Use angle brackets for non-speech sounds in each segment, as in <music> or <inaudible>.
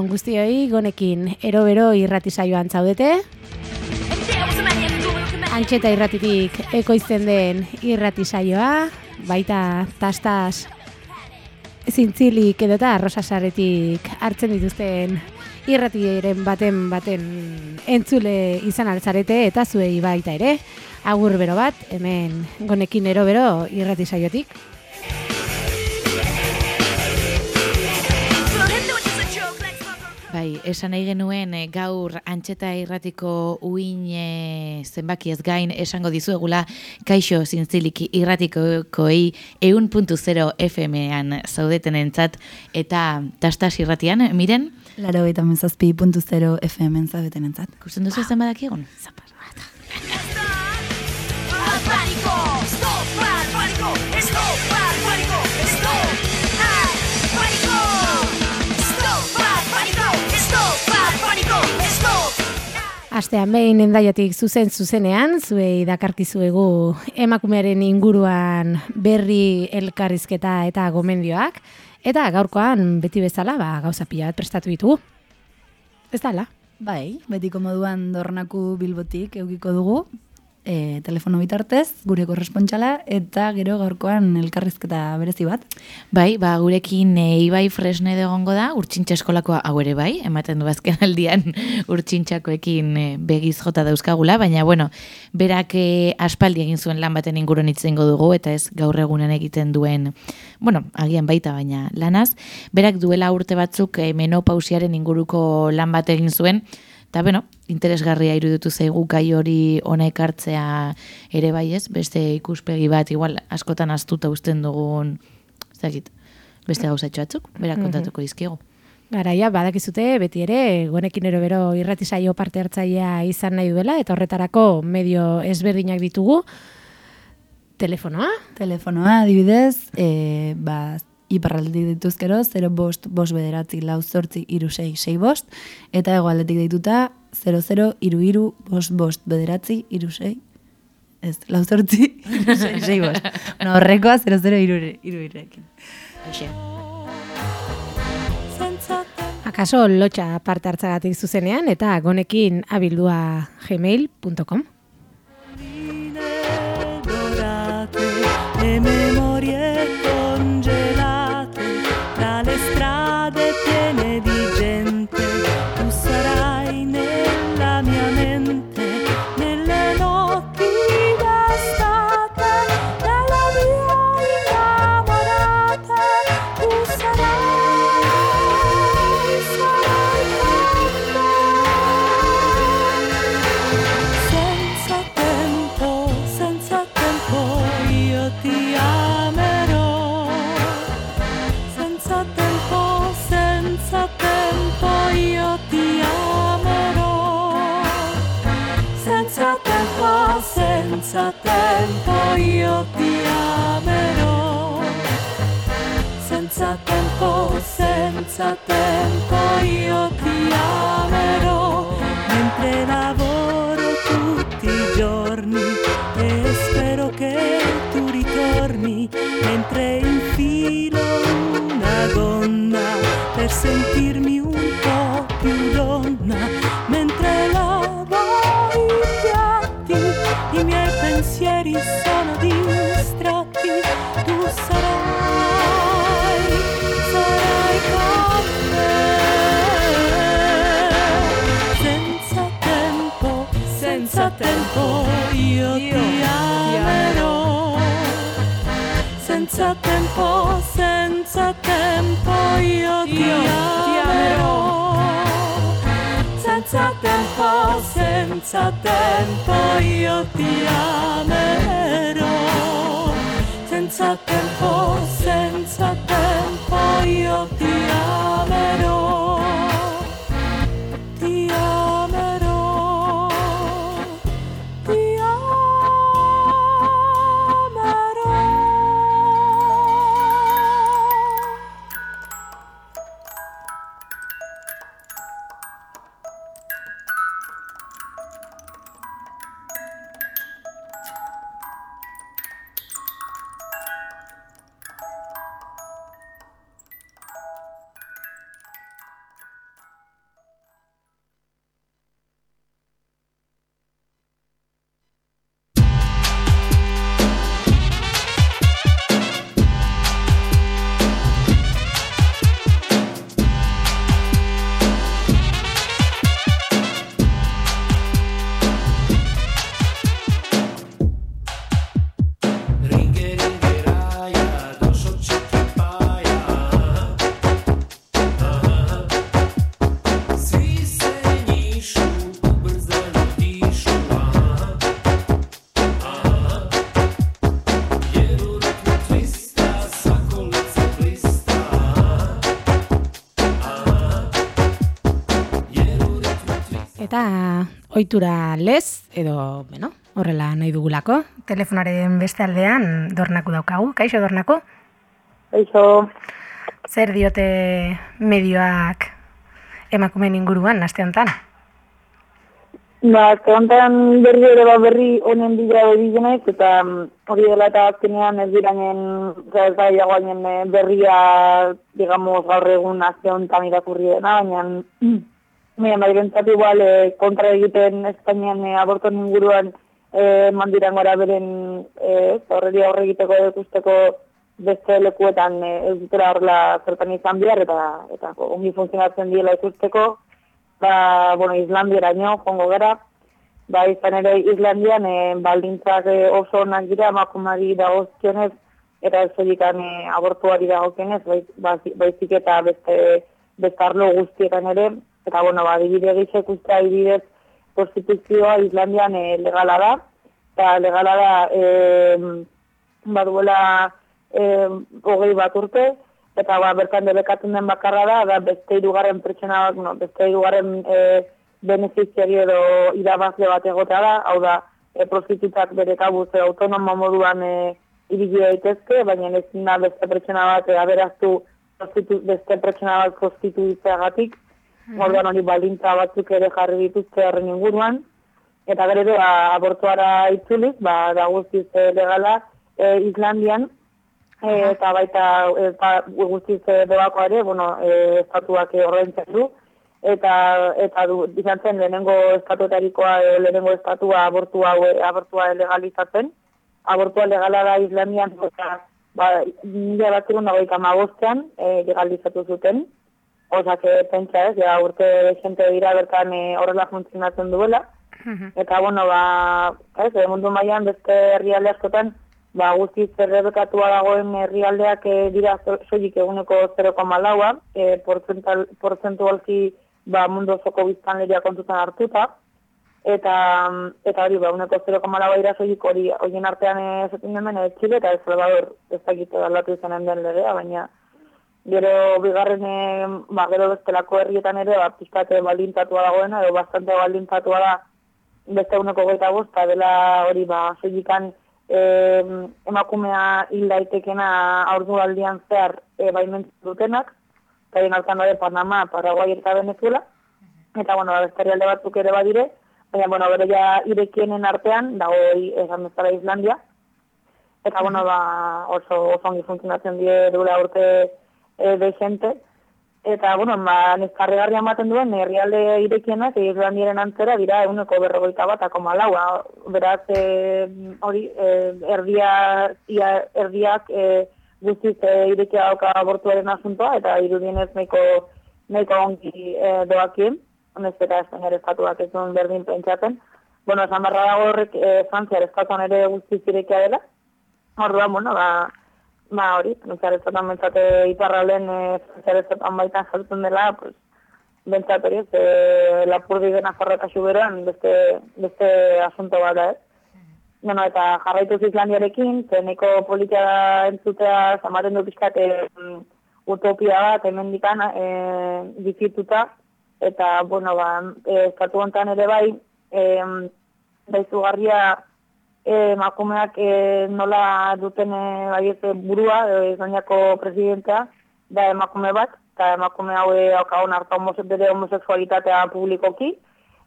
Arratxaldeon guztioi, gonekin erobero irrati saioan zaudete. Antxeta irratitik ekoizten den irrati saioa, baita tastas zintzilik edota arrosasaretik hartzen dituzten irratiren baten baten entzule izan altzarete eta zuei baita ere. Agur bero bat, hemen gonekin erobero irrati Bai, esan nahi genuen eh, gaur antxeta irratiko uin eh, zenbaki ez gain esango dizuegula kaixo zintzilik irratikoei eun puntu zero FM-an zaudeten entzat eta tastas irratian, miren, Laro eta mezazpi puntu zero FM zabeten entzat. kusten duzu zen badak egon? Zapar bat. Stop! Stop! Astean behin endaiatik zuzen zuzenean, zuei dakarkizuegu emakumearen inguruan berri elkarrizketa eta gomendioak, eta gaurkoan beti bezala ba, gauza pila bat prestatu ditugu. Ez dala? Bai, betiko moduan dornaku bilbotik eukiko dugu, e, telefono bitartez, gure korrespontxala, eta gero gaurkoan elkarrizketa berezi bat. Bai, ba, gurekin e, Ibai Fresne egongo da, urtsintxa eskolakoa hau ere bai, ematen du azken <laughs> aldian urtsintxakoekin e, begiz jota dauzkagula, baina bueno, berak e, aspaldi egin zuen lan baten inguruan itzengo dugu, eta ez gaur egunen egiten duen, bueno, agian baita baina lanaz, berak duela urte batzuk e, menopausiaren inguruko lan bat egin zuen, Eta, bueno, interesgarria iruditu zaigu gai hori ona ekartzea ere bai ez, beste ikuspegi bat, igual askotan astuta usten dugun, ez dakit, beste gauzatxo batzuk, berak kontatuko dizkigu. Garaia, badakizute, beti ere, gonekin erobero irrati saio parte hartzailea izan nahi duela, eta horretarako medio ezberdinak ditugu. Telefonoa, Telefonoa, adibidez, e, ba, iparraldetik dituzkero, 0 bost, bost bederatzi, lau zortzi, iru sei, sei bost, eta egoaldetik dituta, 00 iru iru, bost, bost, bederatzi, iru sei, ez, lau zortzi, <laughs> iru sei, sei bost. No, horrekoa 00 iru, iru irekin. akaso lotxa parte hartzagatik zuzenean, eta gonekin abildua gmail.com. dorate senza tempo eta ohitura lez, edo, bueno, horrela nahi dugulako. Telefonaren beste aldean dornako daukagu. Kaixo dornako? Eixo, Zer diote medioak emakumeen inguruan, aste honetan? ba, azte honetan berri ere ba berri honen bila hori eta mm, hori dela eta azkenean ez diranen, ez da iagoainen eh, berria, digamos, gaur egun azte honetan irakurri dena, baina, baina, bai, bentsat igual, eh, kontra egiten Espainian eh, aborton inguruan, eh, mandiran gora beren, eh, horreri aurre egiteko ikusteko beste lekuetan ez dutela horrela zertan izan behar, eta, eta ongi funtzionatzen diela ikusteko, ba, bueno, Islandiaraino jongo gara, ba, izan ere Islandian e, baldintzak e, oso onak dira emakumari dagozkionez, eta ez zelikan e, abortuari dagokionez, ba- baizik eta beste, beste arlo guztietan ere, eta bueno, ba, adibide gisa ikustea adibidez prostituzioa Islandian e, legala da, eta legala da e, baduela e, hogei bat urte, eta ba, bertan debekatzen den bakarra da, da beste hirugarren pertsona bat, no, beste hirugarren e, benefiziari edo irabazle bat egotea da, hau da, e, prostitutak bere kabuz autonomo moduan e, ibili daitezke, baina ezin da beste pertsona bat e, aberaztu beste pertsona bat prostituitzeagatik, orduan hori baldintza batzuk ere jarri dituzte horren inguruan, eta gero ba, abortuara itzuliz, ba, da guztiz e, legala e, Islandian, e, eta baita eta guztiz e, doakoa ere, bueno, e, estatuak ordaintzen du, eta eta du izan zen lehenengo estatuetarikoa e, lehenengo estatua abortua hau, abortua legalizatzen. Abortua legala da Islandian eta ba mila batzireun da hogeita hamabostean e, legalizatu zuten. Osa, que pentsa ez, ja urte gente dira bertan e, horrela funtzionatzen duela. Eta, bueno, ba, ez, e, mundu mailan beste herrialde askotan, ba, guztiz errebekatua dagoen herrialdeak e, dira soilik eguneko 0,4a, e, portzentualki ba, mundu osoko biztanleria kontutan hartuta, eta eta hori, ba, uneko 0,4 dira soilik hori, horien artean e, esaten den e, Chile eta El Salvador, ez dakit aldatu izanen den legea, baina gero bigarren, e, ba, gero bestelako herrietan ere, ba, pizkate baldintzatua dagoena, edo bastante baldintzatua da beste uneko goita bosta dela hori ba, soilikan eh, emakumea hil daitekena aurdu aldian zehar e, baimentzen dutenak, eta hien hartan ere Panama, Paraguay eta Venezuela, eta bueno, ba, beste herrialde batzuk ere badire, baina bueno, bere ja irekienen artean, dago hori esan bezala Islandia, eta bueno, ba, oso, oso ongi funtzionatzen die dura urte e, de gente, Eta, bueno, ba, neskarregarria ematen duen herrialde irekienak Islandiaren antzera dira eguneko berrogeita bat akoma laua. Beraz, e, hori, e, erdia, ia, erdiak e, guztiz e, irekia dauka abortuaren asuntoa, eta irudienez nahiko, nahiko ongi e, doakien, honez eta Espainiar estatuak ez duen berdin pentsatzen. Bueno, esan barra dago horrek e, Frantziar estatuan ere guztiz irekia dela, Orduan, bueno, ba, ba hori, Frantziar estatuan bentsate iparralen e, Frantziar estatuan baitan jartzen dela, pues, bentsat hori, ez, e, lapurdi dena jarrakasu beroan, beste, beste asunto bat da, ez. Bueno, eta jarraituz Islandiarekin, zeneko politia entzutea zamaten du pixkat e, utopia bat hemendikan e, bizituta, eta, bueno, ba, e, estatu ere bai, e, baizugarria e, emakumeak e, nola duten e, baiet burua, e, Espainiako presidentea, da emakume bat, eta emakume hau e, haukagon harta homose, bere homosexualitatea publikoki,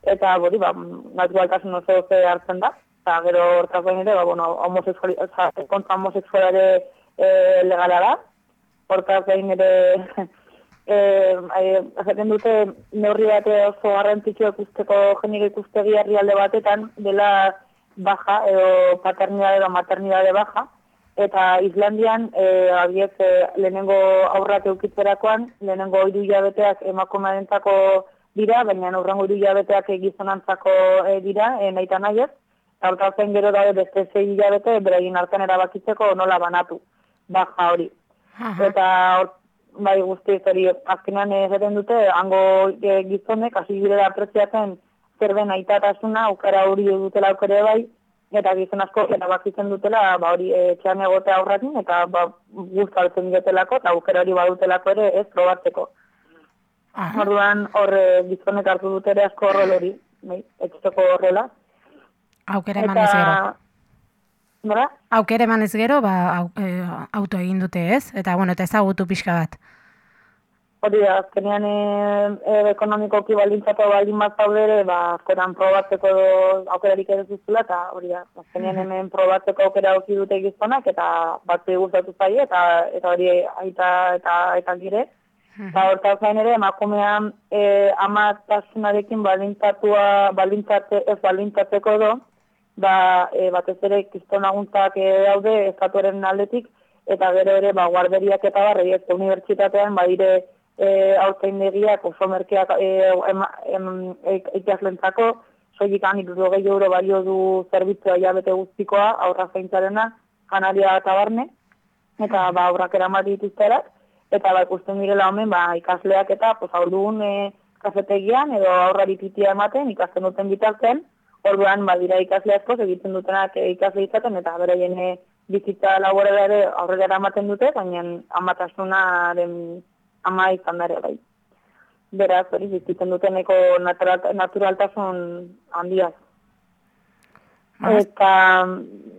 eta hori, ba, naturaltasun oso ze hartzen da, eta gero hortaz bain ere, ba, bueno, homosexuali, oza, kontra homosexualare e, legala da, hortaz bain ere, <laughs> e, e, dute neurri bat oso garrantzitsua ikusteko genero ikustegi herrialde batetan dela baja edo paternidade edo maternidade baja. Eta Islandian e, abiez e, lehenengo aurrak eukitzerakoan lehenengo hiru hilabeteak emakumearentzako dira, baina aurrengo hiru hilabeteak gizonantzako e, dira, e, nahiez, eta hortaz gain gero daude beste sei hilabete beraien artean erabakitzeko nola banatu baja hori. Eta hor, bai guztiz hori azkenean esaten dute, hango e, gizonek hasi direla apreziatzen zer den aitatasuna, aukera hori dutela aukere bai, eta gizon asko erabakitzen dutela, ba hori e, etxean egotea aurratin, eta ba, guztaltzen diotelako, eta aukera hori badutelako ere ez probatzeko. Orduan hor gizonek hartu dute ere asko horrel hori. bai, etxeko horrela. Aukera eman ez gero. Nola? Aukera eman ez gero, ba, au, e, auto egin dute ez? Eta, bueno, eta ezagutu pixka bat. Hori da, azkenean e, ekonomikoki baldintzatu baldin bat zaude ere, ba, askoran probatzeko aukerarik ere zuzula, eta hori da, azkenean hemen probatzeko aukera auki dute gizonak, eta batzu gustatu zaie, eta eta hori aita eta eta gire. Eta hortaz gain ere, emakumean e, amatasunarekin baldintzatua, baldintzate, ez baldintzatzeko do, ba, e, batez ere kristonaguntzak e, daude estatuaren aldetik, eta gero ere, ba, guarderiak eta barri, ez unibertsitatean, badire e, aurkaindegiak, oso merkeak e, ik- ikaslentzako, soilik gehi euro balio du zerbitzua jabete guztikoa, aurra zaintzarena, janaria eta barne, eta ba, aurrak eramat dituzterak, eta ba, ikusten direla homen, ba, ikasleak eta, pues, aurdugun e, kafetegian, edo aurrari titia ematen, ikasten duten bitartean, orduan, ba, dira ikasle asko, egiten dutenak e, ikasle izaten, eta beraien e, bizitza laborala ere aurrera eramaten dute, baina amatasunaren ama izan da ere bai. Beraz, hori, bizitzen duteneko natural, naturaltasun handiaz. Eta,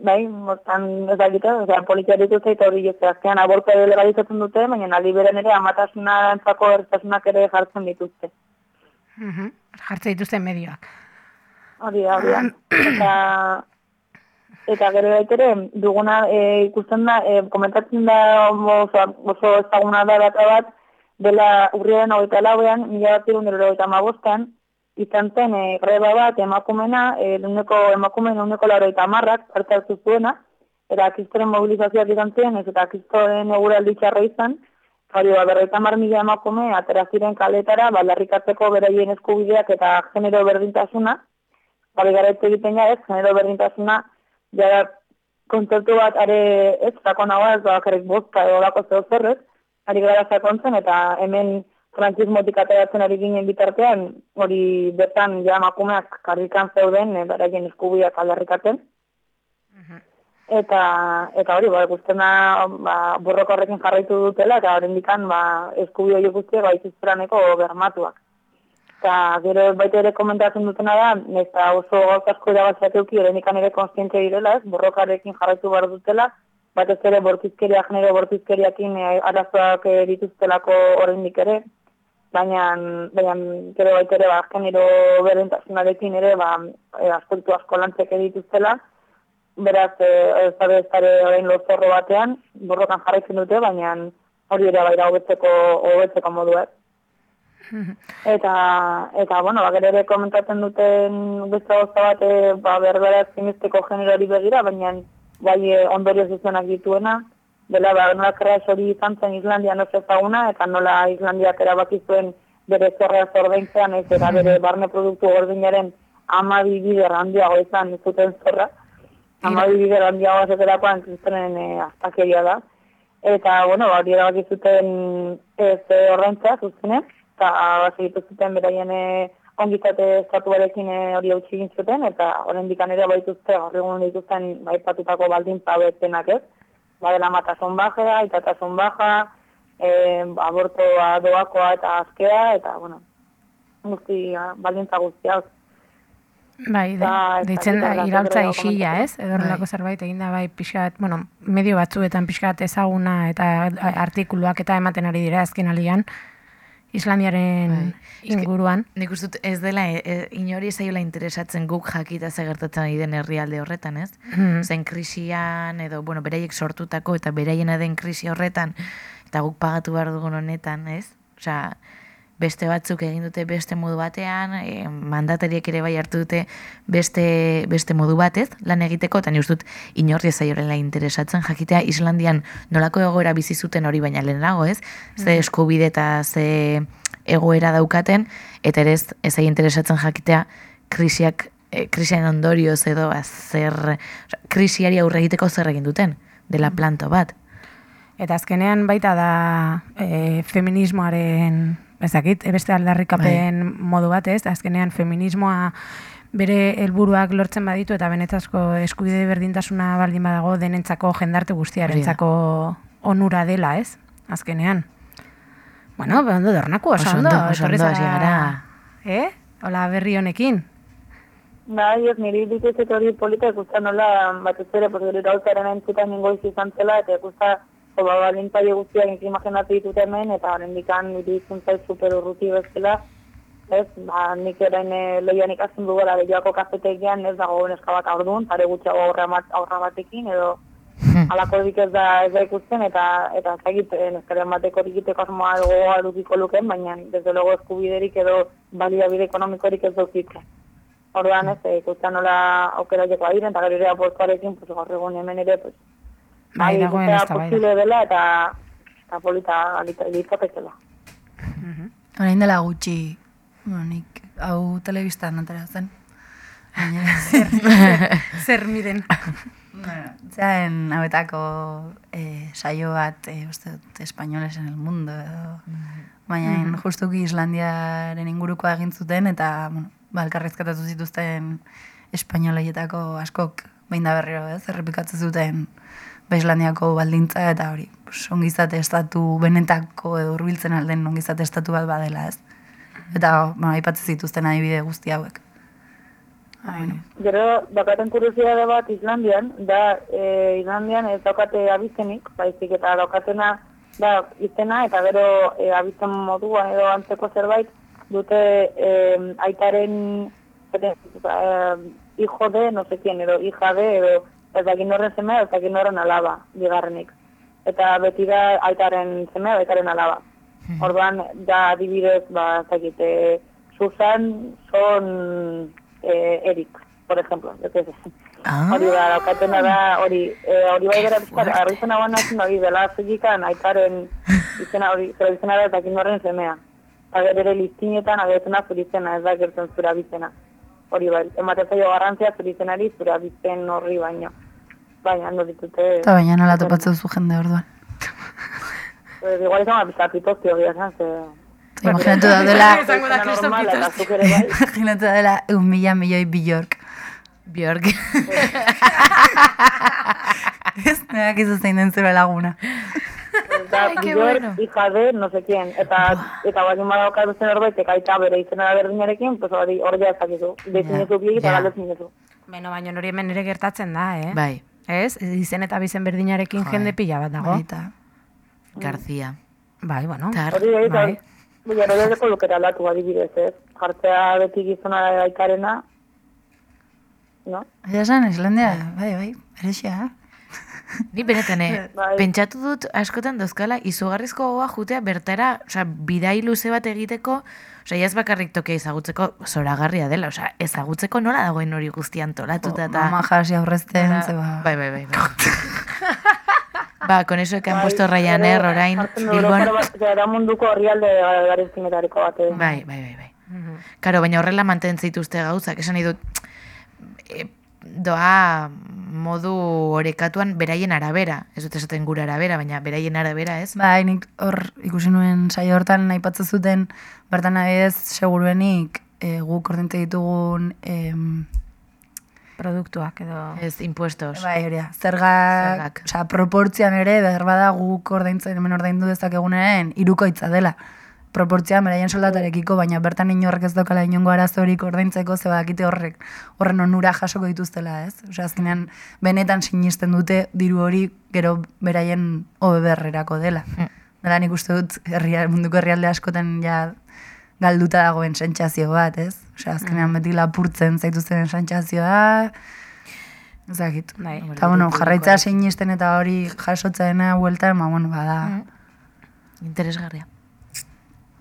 bai, mortan ez da egiten, osea, politia dituzte eta hori jozte, azkean aborto legalizatzen dute, baina aldi beren ere amatasuna entzako ertasunak ere jartzen dituzte. Mhm. Jartze dituzten medioak. Hori da, hori da. Eta, eta gero baitere, duguna e, ikusten da, e, komentatzen da oso, oso ezaguna da data bat, dela urriaren hogeita lauean, mila bat irun hogeita amabostan, izan zen e, greba bat emakumena, e, uneko emakumen uneko laurogeita amarrak, parte hartu zuena, eta kristoren mobilizazioak izan ziren, ez eta kristoren eguraldi txarra izan, hori ba, berreita mar mila emakume, atera ziren kaletara, balarrikatzeko beraien eskubideak eta genero berdintasuna, Hori gara ez egiten gara ez, genero berdintasuna, jara kontzertu bat are ez, sakonagoa ez bakarrik bozka edo lako zeo zerrez, ari gara sakontzen eta hemen frankismotik ateratzen ari ginen bitartean, hori bertan ja makumeak karrikan zeuden, e, beraien eskubiak aldarrikaten. Eta, eta hori, ba, ikusten da, ba, borroka horrekin jarraitu dutela, eta horrendikan, ba, eskubi hori guztiak baitizturaneko bermatuak. Eta gero baita ere komentatzen dutena da, eta oso gauza asko irabaziak euki, horrendikan ere konstiente direla, ez, borrokarekin jarraitu behar dutela, batez ere bortizkeria, genero bortizkeriakin e, arazoak e, dituztelako oraindik ere, baina, baina gero baita ere, ba, genero berdintasunarekin ere, ba, e, aspektu asko lantzek dituztela, beraz, e, ez da bezare orain lozorro batean, borrokan jarraitzen dute, baina hori ere baira hobetzeko, hobetzeko moduak. <laughs> Eta, eta bueno, ba, gero ere komentatzen duten beste gauza bat, ba, berbera zinezteko generori begira, baina bai e, ondorio zuzenak dituena, dela, ba, nola crash hori izan zen Islandian oso ezaguna, eta nola Islandiak erabaki zuen bere zorrea zordeintzean, ez eta bere barne produktu gordinaren amabi bider handiago izan zuten zorra. Amabi bider handiago zeterakoan kristonen e, aztakeria da. Eta, bueno, ba, hori erabaki zuten ez e, ordaintza zuzenez, eta basegitu zuten beraien e, ongizate estatuarekin e, hori hau egin zuten, eta horren dikan ere baituzte, gaur egun dituzten baipatutako baldin pabetenak ez, badela matasun baja, itatasun baja, e, abortoa doakoa eta azkea, eta, bueno, guzti, baldintza guztia. Bai, de, deitzen da, gero isila, ez? Edo horrelako zerbait egin da, bai, pixkat, bueno, medio batzuetan pixkat ezaguna eta artikuluak eta ematen ari dira azken alian, Islandiaren Bai. Inguruan. Nik uste ez dela, e, e, inori zaiola interesatzen guk jakita ze gertatzen ari den herrialde horretan, ez? Mhm. Zen krisian, edo, bueno, beraiek sortutako eta beraiena den krisi horretan, eta guk pagatu behar dugun honetan, ez? Osea, beste batzuk egin dute beste modu batean, e, mandatariek ere bai hartu dute beste, beste modu batez, lan egiteko, eta ni uste dut inorri ez zaiorela interesatzen jakitea Islandian nolako egoera bizi zuten hori baina lehenago, ez? Ze eskubide eta ze egoera daukaten, eta ere ez interesatzen jakitea krisiak e, krisiaren ondorioz edo ba, zer, krisiari aurre egiteko zer egin duten, dela planto bat. Eta azkenean baita da e, feminismoaren, ez dakit, beste aldarrikapen modu bat, ez? Azkenean feminismoa bere helburuak lortzen baditu eta benetazko eskubide berdintasuna baldin badago denentzako jendarte guztiarentzako onura dela, ez? Azkenean. Bueno, ba, ondo dornaku, oso, Oso ondo. oso ondo, gara. Eh? Hola berri honekin. Bai, ez niri dituzet hori polita ikusten nola batez ere, pues, gero irautaren entzutan ningoiz izan zela, eta ikusta, jo, ba, balintzaile guztiak nik imaginatu ditut hemen, eta horren dikan niri izuntzai super urruti bezala, ez, ba, nik orain e, lehian ikasten dugula behioako kafetegian, ez dago neska bat aurduan, pare gutxiago aurra, bat, aurra batekin, edo alakorik ez da, ez da ikusten, eta eta zagit, neskaren bateko egiteko asmoa gogoa dukiko luken, baina desde luego eskubiderik edo baliabide ekonomikorik ez daukitze. Orduan ez, eh, ikusten nola aukera jeko adiren, eta gero ere apostoarekin, pues, gaur egun hemen ere, pues, Bai, dagoen ikustea eztabaida. posible dela, eta, eta polita litzatekela. Orain dela gutxi, bueno, nik hau telebistan atera zen. Baina, <laughs> zer, <laughs> Zer miren. Zain hauetako eh, saio bat, eh, uste dut, espainoles en el mundo, edo, baina justuki Islandiaren ingurukoa egin zuten, eta, bueno, ba, elkarrizketatu zituzten espainoleietako askok, behin da berriro, ez, errepikatzen zuten, ba, Islandiako baldintza, eta hori, ongizate estatu benetako edo hurbiltzen alden ongizate estatu bat badela, ez. Eta, bueno, aipatzen zituzten adibide guzti hauek. Bueno, Gero, daukaten kuriosidade bat Islandian, da e, Islandian ez daukate abizenik, baizik eta daukatena da izena, eta gero e, abizen moduan edo antzeko zerbait, dute e, aitaren e, hijo de, no sé quién, edo hija de, edo ez dakit norren semea, ez dakit norren alaba, bigarrenik. Eta beti da aitaren semea, aitaren alaba. Orduan, da adibidez, ba, ez dakit, e, Susan son eh, Eric, por ejemplo. qué sé. Ah. Hori da, daukatena da, hori, eh, hori bai gara bizkat, arrizena guan nazien hori dela zegikan aitaren <laughs> izena hori, zera izena da eta kinorren semea. Eta gero ere listinetan agertzen zure izena, ez da gertzen zure abizena. Hori bai, ematen zaio garrantzia zure izenari zure abizen horri baino. Baina, no ditute... Eta baina nola topatzen zu jende orduan. Pues, igual izan bat bizkat pitozio, gira esan, ze... <laughs> Eta imaginatu da eta Pitozio. zuk ere bai. imaginatu daudela un mila milioi Bjork. Bjork. <laughs> Ez, neak izu zein den zure laguna. Eta Björk, bueno. hija de, no sé quién. Eta, eta baldin badauka bezen horbaitek aita bere izena da berdinarekin, pues hori hori ja ezakizu. Dezinezu bi eta Ja. galdezinezu. Beno, baina hori hemen ere gertatzen da, eh? Bai, Ez? Izen eta bizen berdinarekin jende pila bat dago. Baita. García. Bai, bueno. Tar. Hori da, eta Bai. Baina hori lukera aldatu adibidez, ez? Jartzea beti gizona aikarena, no? Eta esan, Islandia, bai, bai, berexia. Ni benetan, eh, <laughs> Bai. pentsatu dut askotan dauzkala izugarrizko gogoa jutea bertara, osea, bidai luze bat egiteko, osea, ez bakarrik tokia ezagutzeko zoragarria dela, osea, ezagutzeko nola dagoen hori guztian tolatuta eta... Mama jasi aurrezten, zeba. Bai, bai, bai, bai. <laughs> ba, con eso que han puesto Ryanair Gero, orain, Bilbon... Da munduko herrialde garezkinetariko bat. eh. Bai, bai, bai, bai. Karo, baina horrela mantentzen zituzte gauzak, esan nahi dut, e, doa modu orekatuan beraien arabera, ez dut esaten gura arabera, baina beraien arabera, ez? Bai, nik hor ikusi nuen saio hortan aipatzen zuten, bertan adibidez, seguruenik e, guk ordente ditugun em, Produktuak edo... Ez, impuestos. Bai, hori da. Zergak. osea, proportzioan ere, behar bada guk ordaintzen, hemen ordaindu dezakegunaren, irukoitza dela. Proportzioan beraien soldatarekiko, baina bertan inorrek ez daukala inongo arazorik ordaintzeko, ze badakite horrek, horren onura jasoko dituztela, ez? Osea, azkenean, benetan sinisten dute diru hori gero beraien hobe berrerako dela. Dela nik uste dut herria, munduko herrialde askotan ja galduta dagoen sentsazio bat, ez? Osea, azkenean beti lapurtzen zaituzten sentsazioa, ezakit. Bai. Eta, bueno, jarraitza sinisten eta hori jasotzaena bueltan, ba, bueno, bada. Interesgarria.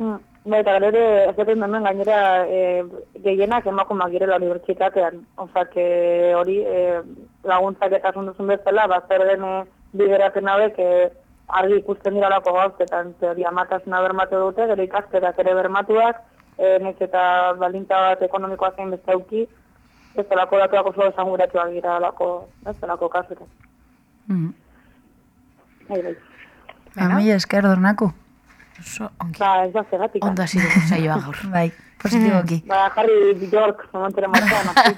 Mm. Bai, eta gero ere, ez dut hemen gainera e, gehienak emakumak girela unibertsitatean. Osa, que hori e, laguntzak eta duzun bezala, ba, zer den e, bideratzen hauek e, argi ikusten dira lako gauzketan. Hori amatasuna bermatu dute, gero ikasketak ere bermatuak, e, nez eta balintza bat ekonomikoa zein beste auki, ez delako datuak oso esanguratsuak dira lako, ez delako kasuetan. Mm. Bai, bai. Ba, mila esker dornaku. Oso, ongi. Ba, ez da zegatik. Ondo hasi dugu saioa gaur. <laughs> Bai, positiboki. Ba, jarri Bjork, momentera martxan, hasi.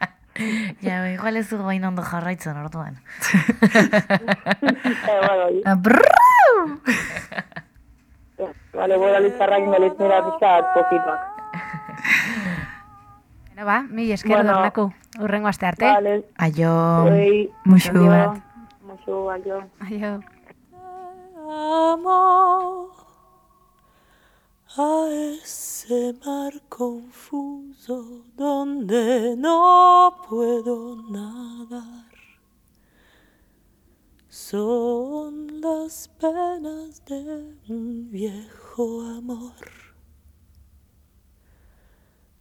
<laughs> ja, igual ez dugu hain ondo jarraitzen orduan. Eh, <laughs> bai! Vale, voy a listar ahí, me les mira pizkat poquitoak. Bueno, ba, mi esker Bueno. dornaku. Urrengo aste arte. Vale, Aio, bat. Musu, aio. Aio. amor a ese mar confuso donde no puedo nadar. Son las penas de un viejo amor.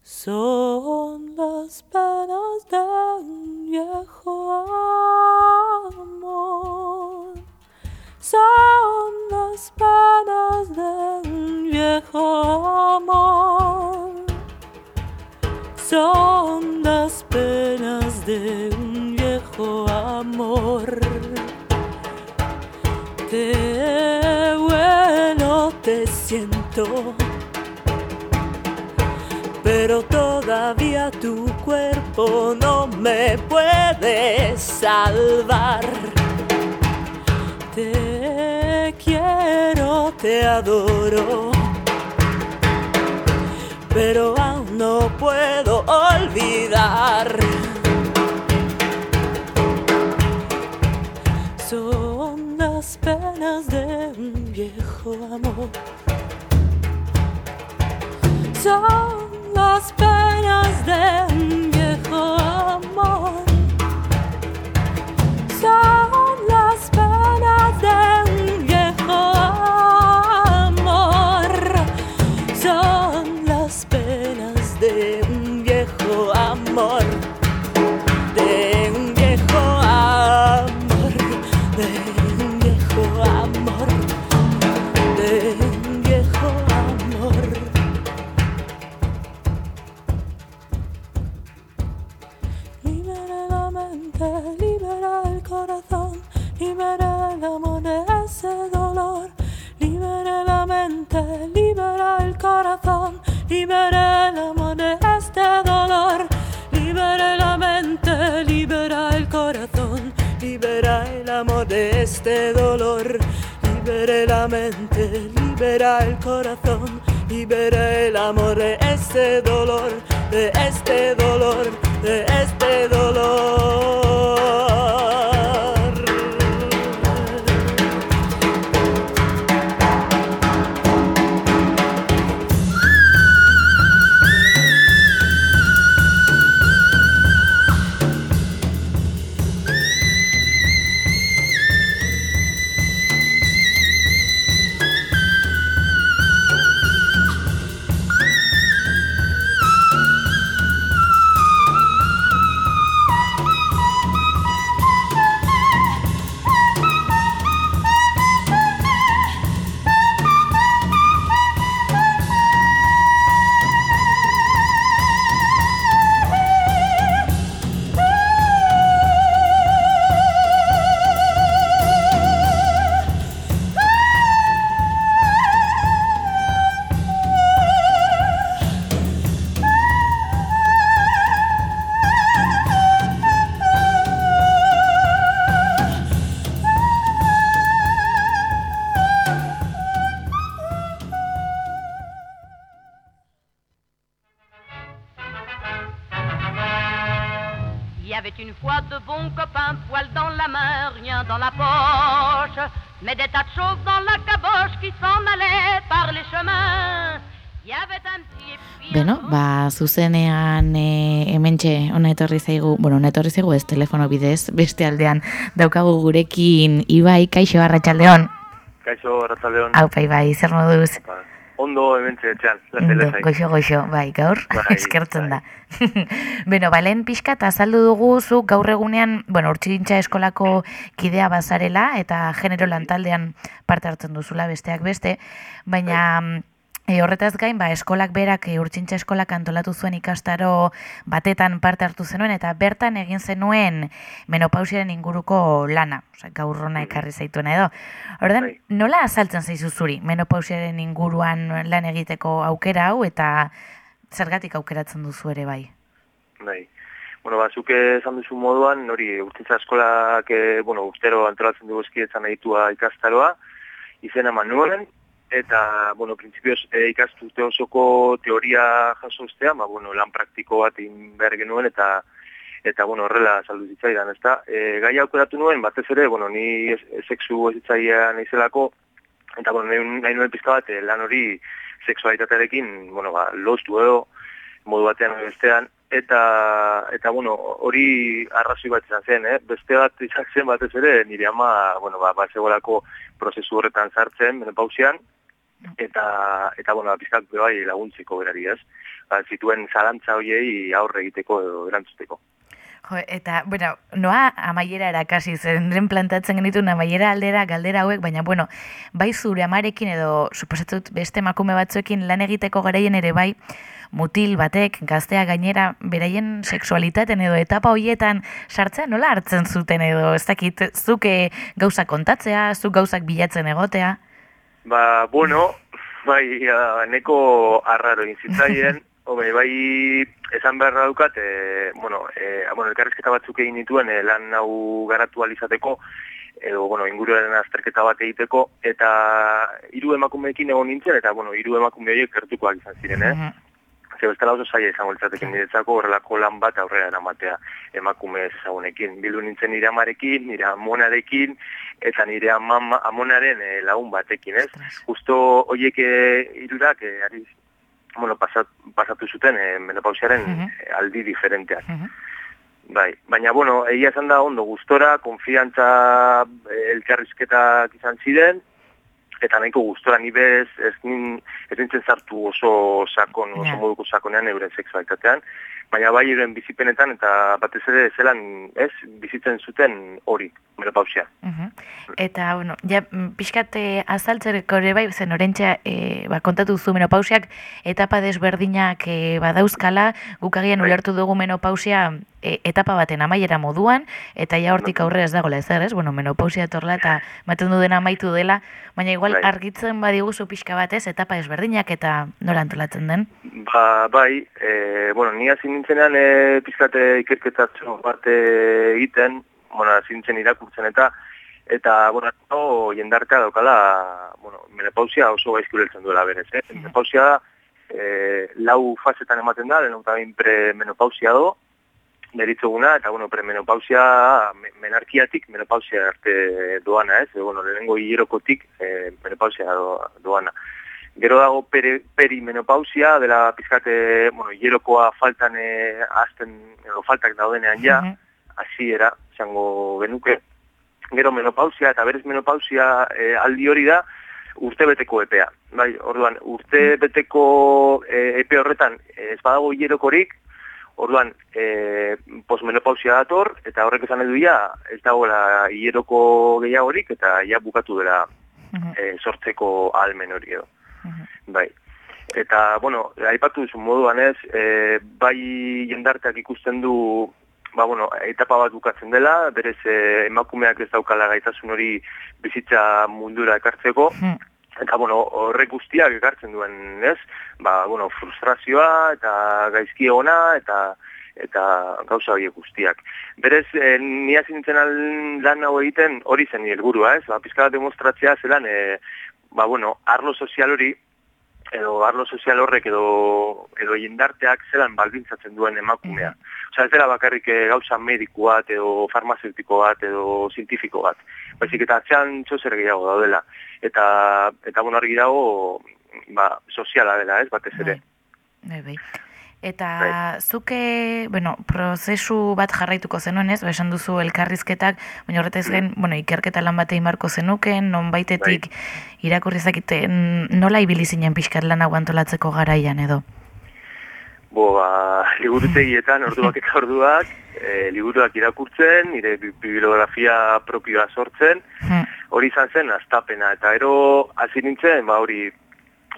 Son las penas de un viejo amor. Son las penas de un viejo amor. Son las penas de un viejo amor. Te vuelo, te siento pero todavía tu cuerpo no me puede salvar. Te quiero, te adoro, pero aún no puedo olvidar. Son las penas de un viejo amor. Son las penas de un viejo amor. Este dolor. Libera la mente, libera el corazón, libera el amor de este dolor, de este dolor, de este dolor. Zuzenean e, hementxe ona etorri zaigu, bueno, ona etorri zaigu ez telefono bidez, beste aldean daukagu gurekin Ibai, kaixo arratsaldeon. Kaixo, Arratzaldeon. Hau pai bai, zer moduz? Ba, Ondo hementxe etxean, lasai. goxo, goxo, bai, gaur, Bai, <laughs> eskertzen bai. <laughs> da. Beno, balen pixka eta azaldu dugu zu gaur egunean, bueno, urtsintxa eskolako kidea bazarela eta genero lantaldean parte hartzen duzula besteak beste, baina Bai. E, horretaz gain, ba, eskolak berak, e, urtsintxa eskolak antolatu zuen ikastaro batetan parte hartu zenuen eta bertan egin zenuen menopausiaren inguruko lana, osea, gaur hona ekarri zaituena edo. Ordan, Bai. nola azaltzen zaizu zuri menopausiaren inguruan lan egiteko aukera hau eta zergatik aukeratzen duzu ere bai? Bai. Bueno, ba, zuke esan duzu moduan, hori urtintza eskolak, e, bueno, urtero antolatzen dugu eskietzan egitua ikastaroa, izena eman nuen, eta, bueno, printzipioz e, ikastute osoko teoria jaso ostean, ba, bueno, lan praktiko bat behar genuen, eta eta bueno, horrela saldu zitzaidan, ezta? E, gai aukeratu nuen, batez ere, bueno, ni sexu ez zitzaia naizelako, eta bueno, nahi, nuen pizka bat, eh, lan hori sexualitatearekin, bueno, ba, loztu edo, modu batean bestean, eta, eta bueno, hori arrazoi bat izan zen, eh? beste bat izan zen batez ere, nire ama, bueno, ba, ba zegoelako prozesu horretan sartzen, menopausian, eta, eta bueno, pizkat bai laguntziko berari, ez? Ba, zituen zalantza hoiei aurre egiteko edo erantzuteko. Jo, eta, bueno, noa amaiera erakasi, zen lehen plantatzen genituen amaiera aldera galdera hauek, baina, bueno, bai zure amarekin edo, suposatut, beste emakume batzuekin lan egiteko garaien ere bai, mutil batek, gaztea gainera, beraien sexualitaten edo etapa hoietan sartzea nola hartzen zuten edo, ez dakit, zuke gauza kontatzea, zuk gauzak bilatzen egotea? Ba, bueno, <laughs> bai, ja, neko arraro zitzaien, <laughs> Hobe, bai, esan behar daukat, e, bueno, e, bueno, elkarrizketa batzuk egin dituen e, lan hau garatu alizateko, edo, bueno, inguruaren azterketa bat egiteko, eta hiru emakumeekin egon nintzen, eta, bueno, hiru emakume horiek gertukoak izan ziren, eh? Ze bestela oso zaila izango litzateke niretzako horrelako lan bat aurrera eramatea emakume ezagunekin. Bildu nintzen nire amarekin, nire amonarekin, eta nire amama, amonaren eh, lagun batekin, ez? Justo horiek eh, hirurak eh, ari, bueno, pasat, pasatu zuten eh, menopausiaren Mhm. eh, aldi diferenteak. Mhm. Bai, baina bueno, egia esan da ondo gustora, konfiantza elkarrizketak izan ziren, eta nahiko gustora ni bez ez, nin, ez nintzen sartu oso sakon, oso Ja. moduko sakonean euren sexualitatean, baina bai euren bizipenetan eta batez ere zelan ez bizitzen zuten hori, menopausia. Mhm. Eta, bueno, ja, mm, pixkat eh, azaltzereko ere bai, zen orentxa, eh, ba, kontatu zu menopausiak, etapa desberdinak eh, badauzkala, guk agian Bai. ulertu dugu menopausia eh, etapa baten amaiera moduan, eta ja hortik aurrera ez dagoela ezer, ez? Bueno, menopausia etorla eta maten du dena amaitu dela, baina igual Bai. argitzen badiguzu pixka batez, etapa desberdinak eta nola antolatzen den. Ba, bai, e, bueno, ni hasi nintzenean e, pizkate ikerketatxo bat e, egiten, bueno, hasi nintzen irakurtzen eta, eta, bueno, no, jendartea daukala, bueno, menopausia oso gaizki ulertzen duela berez, eh? Menopausia da, e, lau fasetan ematen da, lehen eta bain premenopausia do, deritzoguna, eta, bueno, premenopausia, me- menarkiatik menopausia arte doana, ez? E, bueno, lehenengo hilerokotik e, menopausia do, doana. Gero dago peri, perimenopausia, dela pizkate, bueno, hierokoa faltan e, azten, edo faltak daudenean ja, Mhm. hasiera izango genuke. Gero menopausia eta berez menopausia e, aldi hori da urtebeteko epea. Bai, orduan, urtebeteko e, epe horretan ez badago hierokorik, orduan e, posmenopausia dator, eta horrek esan edu ja, ez dagoela hieroko gehiagorik, eta ja bukatu dela Mhm. e, sortzeko almen hori edo. Mhm. Bai. Eta, bueno, aipatu duzu moduan ez, e, bai jendarteak ikusten du, ba, bueno, etapa bat bukatzen dela, berez e, emakumeak ez daukala gaitasun hori bizitza mundura ekartzeko, Mhm. Eta, bueno, horrek guztiak ekartzen duen, ez? Ba, bueno, frustrazioa eta gaizki egona eta eta gauza horiek guztiak. Berez, e, ni hasi nintzen lan hau egiten hori zen helburua, ez? Ba, pizka bat demostratzea zelan, e, ba, bueno, arlo sozial hori, edo arlo sozial horrek edo edo jendarteak zelan baldintzatzen duen emakumea. Osea, ez dela bakarrik eh, gauza mediku bat edo farmazeutiko bat edo zientifiko bat. Baizik eta atzean txozer gehiago daudela. Eta eta bueno, argi dago ba, soziala dela, ez, batez ere. Bai, bai. Eta zuke, bueno, prozesu bat jarraituko zenuen ez, ba, esan duzu elkarrizketak, baina horretaz gen, bueno, ikerketa lan bate imarko zenuken, non baitetik irakurri zakite, nola ibili zinen pixkat lan hau antolatzeko garaian edo? Bo, ba, liburutegietan orduak eta orduak, <laughs> e, liburuak irakurtzen, nire bi- bibliografia propioa sortzen, Hmm. hori izan zen astapena eta ero hasi nintzen ba hori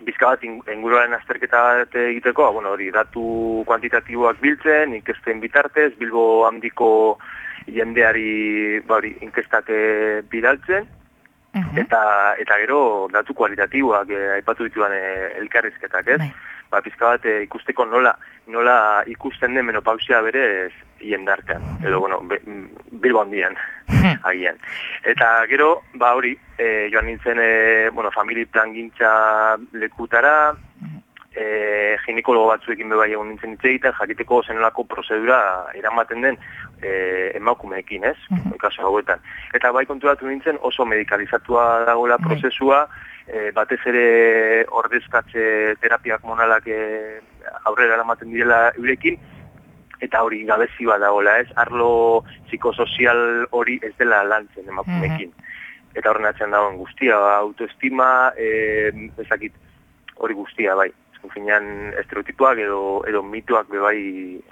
bizka bat ing- inguruaren azterketa bat egiteko, ba, bueno, hori datu kuantitatiboak biltzen, inkesten bitartez, Bilbo handiko jendeari ba hori inkestak eh, bidaltzen Mhm. eta eta gero datu kualitatiboak eh, aipatu dituan eh, elkarrizketak, ez? Bai. Ba pizka bat eh, ikusteko nola nola ikusten den menopausia berez jendartean edo bueno, be, Bilbo handian. agian. Eta gero, ba hori, e, joan nintzen, e, bueno, famili plangintza lekutara, e, ginekologo batzuekin bebai egon nintzen hitz egiten, jakiteko zenolako prozedura eramaten den e, emakumeekin, ez? Kasu hauetan. Eta bai konturatu nintzen oso medikalizatua dagoela Bai. prozesua, e, batez ere ordezkatze terapiak monalak e, aurrera eramaten direla eurekin, eta hori gabezi bat dagoela, ez? Arlo psikosozial hori ez dela lantzen emakumeekin. Eta horren atzean dagoen guztia, autoestima, e, ezakit, hori guztia, bai. Azken finean estereotipoak edo, edo mitoak be bai,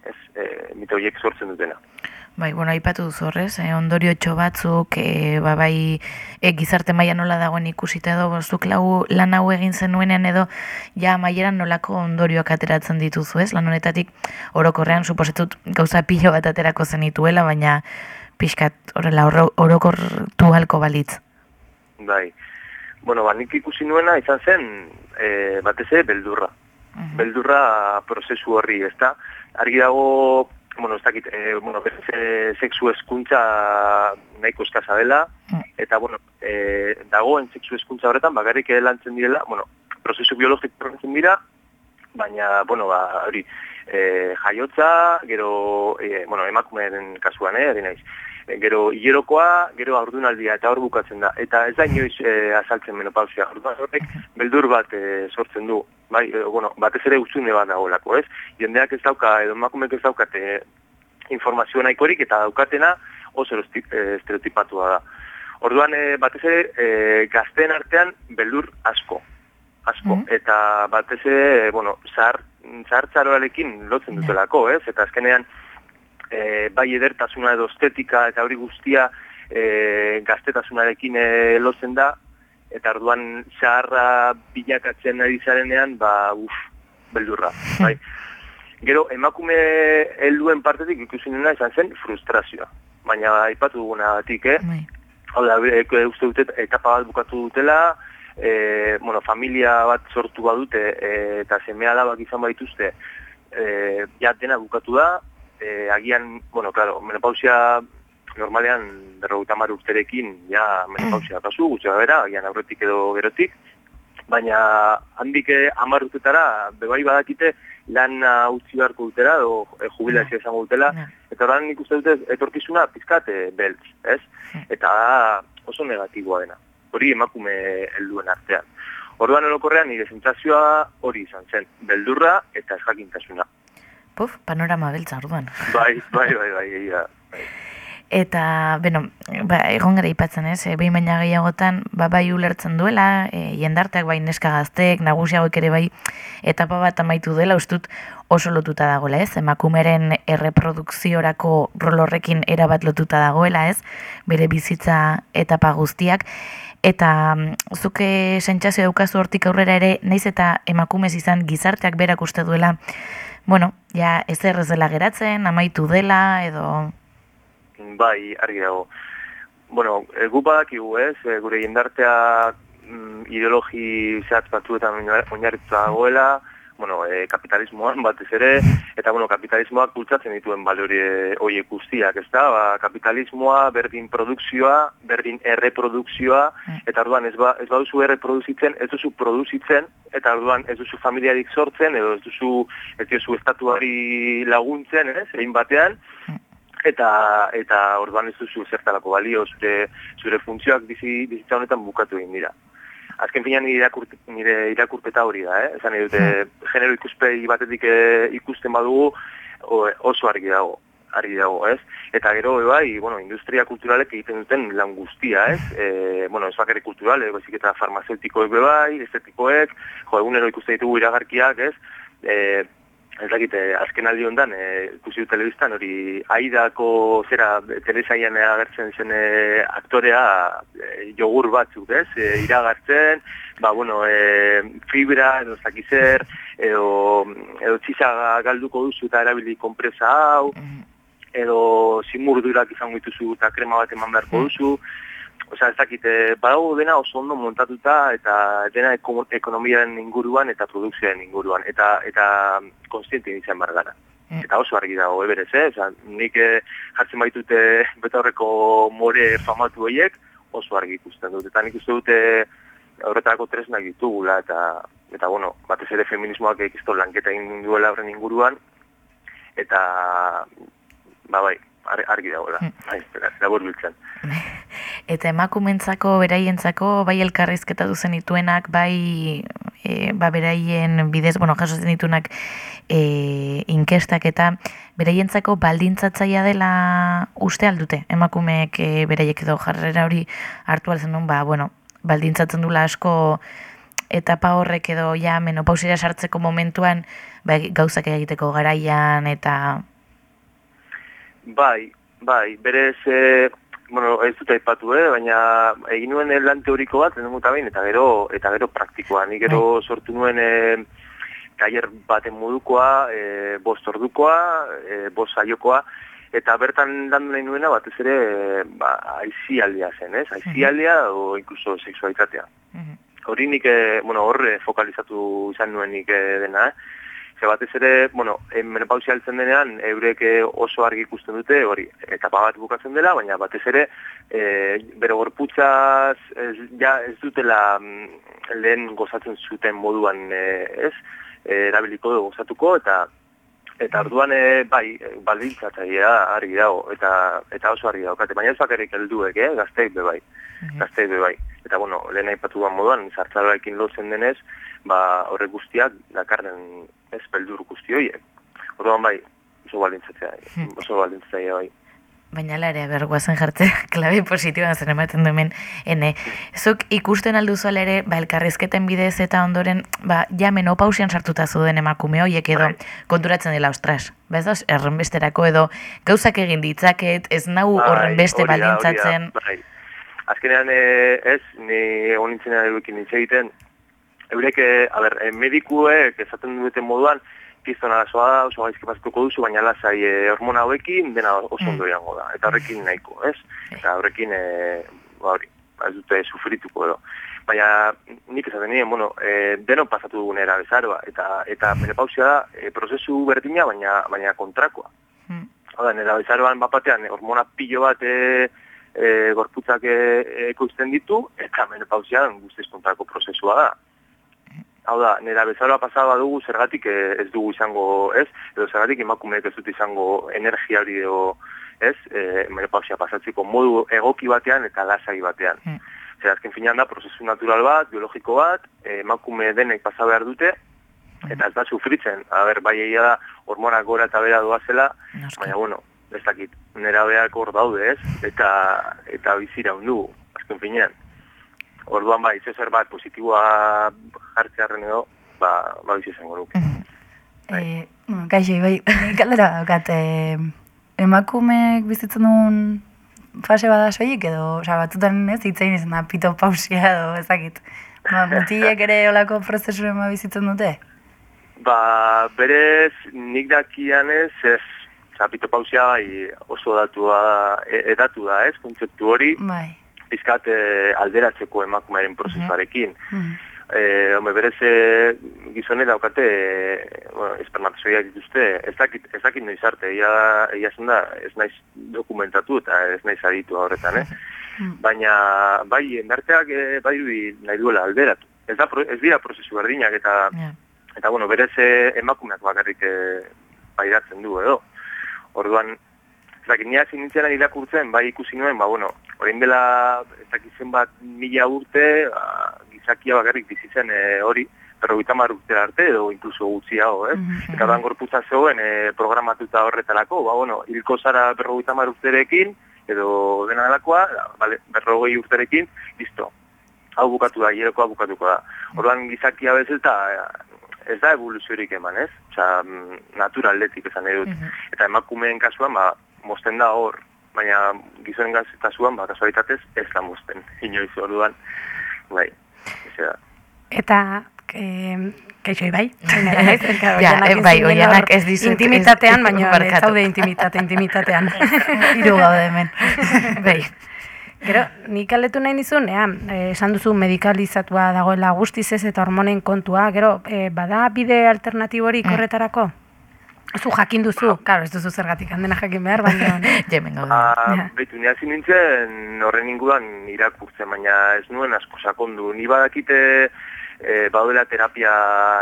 ez, e, mito horiek sortzen dutena. Bai, bueno, aipatu duzu horrez, eh, ondorio txo batzuk, eh, ba, bai, eh, gizarte maila nola dagoen ikusita edo, zuk lau lan hau egin zenuenean edo, ja maieran nolako ondorioak ateratzen dituzu, ez? Lan honetatik, orokorrean, suposetut gauza pilo bat aterako zenituela, baina pixkat, horrela, oro- orokortu halko balitz. Bai. Bueno, ba, nik ikusi nuena izan zen, e, batez ere, beldurra. Beldurra prozesu horri, ezta? Argi dago, bueno, ez dakit, e, bueno, e, sexu eskuntza nahiko eskasa dela, eta, bueno, e, dagoen sexu eskuntza horretan, bakarrik lantzen direla, bueno, prozesu biologiko lantzen dira, baina, bueno, ba, hori, e, jaiotza, gero, e, bueno, emakumeen kasuan, eh, ari naiz. Gero hilerokoa, gero aurdunaldia eta hor bukatzen da. Eta ez da inoiz e, azaltzen menopausia. Orduan horrek beldur bat e, sortzen du. Bai, e, bueno, batez ere utzune bat dagoelako, ez? Jendeak ez dauka, edo emakumeek ez daukate informazio nahikorik eta daukatena oso e, estereotipatua da. Orduan, e, batez ere, e, gazteen artean beldur asko. Asko. Eta batez ere, bueno, zahar, zahartzaroarekin lotzen dutelako, ez? Eta azkenean, e, bai edertasuna edo estetika eta hori guztia e, gaztetasunarekin e, lotzen da, eta orduan zaharra bilakatzen ari zarenean, ba, uf, beldurra, <laughs> bai. Gero, emakume helduen partetik ikusi nena izan zen frustrazioa. Baina aipatu dugunagatik, eh? Bai. Hau da, e, uste dute etapa bat bukatu dutela, e, bueno, familia bat sortu badute e, eta seme alabak izan baituzte, e, ja dena bukatu da, e, agian, bueno, claro, menopausia normalean berrogeita hamar urterekin ja menopausia <clears throat> kasu, gutxi bera, agian aurretik edo gerotik, baina handik eh, hamar urtetara bebai badakite lan utzi beharko dutela edo e, jubilazioa izango dutela Ja. eta orain nik uste dute etorkizuna pizkat e, beltz, ez? Eta oso negatiboa dena. Hori emakume helduen artean. Orduan orokorrean nire sentsazioa hori izan zen, beldurra eta ezjakintasuna. Puf, panorama beltza orduan. Bai, bai, bai, bai, egia. Bai. Eta, bueno, ba, egon gara ipatzen ez, e, behin baina gehiagotan, ba, bai ulertzen duela, e, jendarteak bai neska gazteek, nagusiagoek ere bai etapa bat amaitu dela, ustut oso lotuta dagoela ez, emakumeren erreprodukziorako rol horrekin erabat lotuta dagoela ez, bere bizitza etapa guztiak, eta mm, zuke sentsazio daukazu hortik aurrera ere, naiz eta emakumez izan gizarteak berak uste duela, bueno, ja ez errez dela geratzen, amaitu dela, edo... Bai, argi dago. Bueno, e, gu badakigu ez, e, gure jendartea mm, ideologi zehatz batzuetan oinar- oinarrituta dagoela, bueno, e, kapitalismoan <laughs> batez ere, eta bueno, kapitalismoak bultzatzen dituen balore horiek guztiak, ez da? Ba, kapitalismoa, berdin produkzioa, berdin erreprodukzioa, eta orduan ez, ba, ez baduzu erreproduzitzen, ez duzu produzitzen, eta orduan ez duzu familiarik sortzen, edo ez duzu, ez diozu estatuari laguntzen, ez, egin batean, eta eta orduan ez duzu zertalako balio zure zure funtzioak bizi bizitza honetan bukatu egin dira. Azken finean nire, irakurte, nire irakurketa hori da, eh? Esan dute, genero ikuspegi batetik eh, ikusten badugu oso argi dago, argi dago, ez? Eta gero, e, bai, bueno, industria kulturalek egiten duten lan guztia, ez? E, bueno, ez bakarrik kulturale, baizik eta farmazeutikoek be bai, estetikoek, jo, egunero ikusten ditugu iragarkiak, ez? E, ez dakit, eh, azken aldi hondan, eh, ikusi dut telebistan, hori aidako zera telesaian agertzen zen eh, aktorea eh, jogur batzuk, ez? Eh, iragartzen, ba, bueno, eh, fibra, edo zakizer, edo, edo txiza galduko duzu eta erabili konpresa hau, edo simurdurak izango dituzu eta krema bat eman beharko duzu, Osea, ez dakit, eh, badago dena oso ondo montatuta eta dena eko- ekonomiaren inguruan eta produkzioaren inguruan eta eta konstiente izan behar gara. Eta oso argi dago, eberez, eh? Osa, nik eh, jartzen baitute betaurreko more famatu horiek, oso argi ikusten dut. Eta nik uste dute horretarako tresnak ditugula, eta, eta bueno, batez ere feminismoak ekizto lanketa egin duela horren inguruan, eta, ba bai, ar- argi dagoela, bai, labur biltzen. <laughs> Eta emakumentzako, beraientzako, bai elkarrizketa duzen dituenak, bai e, ba, beraien bidez, bueno, jasotzen dituenak e, inkestak eta beraientzako baldintzatzaia dela uste aldute. Emakumeek e, beraiek edo jarrera hori hartu altzen duen, ba, bueno, baldintzatzen dula asko etapa horrek edo ja menopausira sartzeko momentuan ba, gauzak egiteko garaian eta Bai, bai, berez, e, bueno, ez dut aipatu, eh, baina egin nuen lan teoriko bat, lehenengo eta behin, eta gero, eta gero praktikoa. Ni gero sortu nuen e, tailer baten modukoa, e, bost ordukoa, e, bost saiokoa, eta bertan lan nahi nuena batez ere e, ba, aizialdea zen, ez? Aizialdea o inkluso sexualitatea. Hori nik, e, bueno, hor e, fokalizatu izan nuen nik e, dena, eh? Ze batez ere, bueno, menopausia heltzen denean, eurek e, oso argi ikusten dute, hori, etapa bat bukatzen dela, baina batez ere, e, bere gorputzaz, ez, ja, ez dutela mm, lehen gozatzen zuten moduan, e, ez, erabiliko du gozatuko, eta eta orduan e, bai, e, baldintzatzailea argi dago, eta eta oso argi daukate, baina ez bakarrik helduek, eh, gazteek be bai, gazteek be bai. Eta bueno, lehen aipatu duan moduan, zartzaroekin lotzen denez, ba, horrek guztiak dakarren ez beldur guzti horiek. Orduan bai, oso baldintzatzea, oso baldintzatzea bai. Baina lare, berguazen jartze, klabe positiboan zen ematen du hemen, ene, zuk ikusten alduzu ere, ba, elkarrizketen bidez eta ondoren, ba, ja menopausian sartuta zuden emakume horiek edo, Bai. konturatzen dela, ostras, ba ez da, errenbesterako edo, gauzak egin ditzaket, ez nau Bai, horrenbeste hori da, hori da, baldintzatzen, Bai. Azkenean eh, ez, ni egon nintzen eurekin hitz egiten, eurek, eh, a ber, eh, medikuek esaten duten moduan, pizton arazoa da, oso gaizki pasatuko duzu, baina lasai eh, hormona hauekin dena oso ondo izango da. Eta horrekin nahiko, ez? Eta horrekin, ba hori, ez dute sufrituko edo. Baina nik esaten nien, bueno, eh, deno pasatu dugunera bezaroa, eta, eta menopausia da eh, prozesu berdina, baina, baina kontrakoa. Mm. Da, nera bezaroan bapatean hormona pilo bat e, e, gorputzak e, ekoizten ditu, eta menopausian guztiz kontrako prozesua da. Hau da, nera bezaroa pasaba dugu zergatik eh, ez dugu izango, ez? Edo zergatik emakumeek ez dut izango energia hori edo, ez? E, menopausia pasatzeko modu egoki batean eta lasai batean. Mm. Zer, azken finean da, prozesu natural bat, biologiko bat, eh, emakume denek pasa behar dute, eta ez da sufritzen. A ber, bai egia da, hormonak gora eta bera doazela, Noski. baina bueno, ez dakit, nera beak hor daude, ez? Eta, eta bizira hundu, azken finean. Orduan bai, zer bat positiboa jartzearen edo, ba, ba bizi izango nuke. <laughs> Eh, bueno, kaixo, bai, <laughs> galdera daukat, eh, emakumeek bizitzen duen fase bada soilik edo, osea, batzutan ez, hitzein izan da, pitopausia edo, ezakit. Ba, <laughs> mutilek ere olako prozesuren ba bizitzen dute? Ba, berez, nik dakianez, ez, zapito pausia bai oso datua, e, edatu da, ez, kontzeptu hori, Bai. Pizkat eh, alderatzeko emakumearen prozesuarekin. Mhm. Eh, hombre, berez eh, gizone daukate eh, bueno, espermatozoiak dituzte, ez dakit, ez dakit noiz arte, ia, ia zen da, ez naiz dokumentatu eta ez naiz aditu horretan, eh? Baina, bai, endarteak eh, bai nahi duela alderatu. Ez, da, ez dira prozesu berdinak eta, Ja. eta bueno, berez emakumeak bakarrik eh, pairatzen du edo. Orduan, ni hasi nintzen irakurtzen, bai ikusi nuen, ba, bueno, orain dela, ez dakit zenbat mila urte, ba, gizakia bakarrik bizi zen eh, hori, berrogeita hamar urtera arte, edo inkluso gutxiago, ez? Mhm. Eta dan gorputza zegoen eh, programatuta horretarako, ba, bueno, hilko zara berrogeita hamar urterekin, edo dena delakoa, vale, berrogei urterekin, listo. Hau bukatu da, hilekoa bukatuko da. Orduan gizakia bez eta ez da evoluziorik eman, ez? Osea, mm, natura aldetik esan nahi dut. Eta emakumeen kasuan, ba, mosten da hor, baina gizonen kasuan, ba, kasualitatez ez da mosten. Inoiz orduan, bai, ez <laughs> da. Eta, eh, kaixo bai, Ja, ez bai, Oianak ez dizut- ez- Intimitatean, baina ez zaude intimitate, intimitatean. <laughs> Hiru gaude hemen. <laughs> bai. Gero, nik aldetu nahi nizun, ea, eh, esan duzu medikalizatua dagoela guztiz ez eta hormonen kontua, gero, eh, bada bide alternatiborik horretarako? Zu jakin duzu, claro, ez duzu zergatik handena jakin behar, baina... <laughs> Jemen gaude. Ja. Ba, betu, ni hasi nintzen horren inguruan irakurtzen, baina ez nuen asko sakondu. Ni badakite e, baudela terapia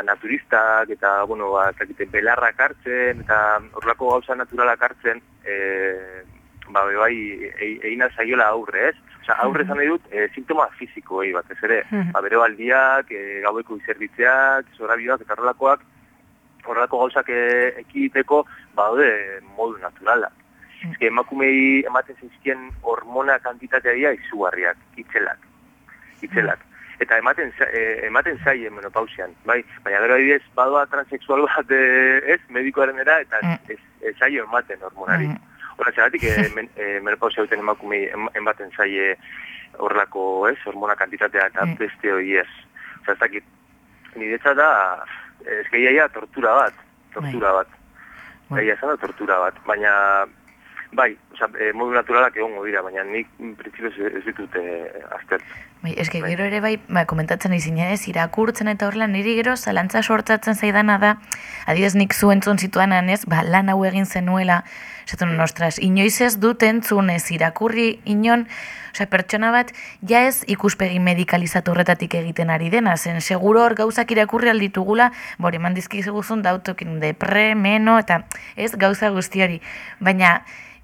naturistak eta, bueno, ba, ez dakite, belarrak hartzen eta horrelako gauza naturalak hartzen, e, ba, bai, e- egin zaiola aurre, ez? Osea, aurre esan nahi dut, e, sintoma fizikoei batez ere, Mhm. ba, bere baldiak, e, gaueko izerditzeak, zorabioak eta horrelakoak, horrelako gauzak e, ekiditeko, badaude modu naturala. Eske emakumei ematen zizkien hormona kantitatea izugarriak, itzelak. Itzelak. Eta ematen e, ematen zaie menopausian, bai? Baina gero adibidez badoa transexual bat e, ez medikoaren era eta Mm. ez, ez zaie ematen hormonari. Mm. Hora, zeratik e, <laughs> men, e, menopausia duten emakumei em- ematen zaie horrelako, ez, hormona kantitatea eta Mm. beste hori ez. Dakit, niretzat da, ez gehiagia tortura bat, tortura bat. Bai. Egia esan da tortura bat, baina bai, oza, e, modu naturalak egongo dira, baina nik mm, printzipioz ez ez ditut e, aztertu. Bai, eske gero ere bai, ba, komentatzen izinez, irakurtzen eta horrela niri gero zalantza sortatzen zaidana da, adidez nik zu entzun zituanan ez, ba, lan hau egin zenuela, esatu nuen, ostras, inoiz ez dut entzun ez irakurri inon, osea, pertsona bat, ja ez ikuspegi medikalizatu horretatik egiten ari dena, zen seguro hor gauzak irakurri alditugula, bori, eman dizkizuguzun dautokin depre, meno, eta ez gauza guzti hori, baina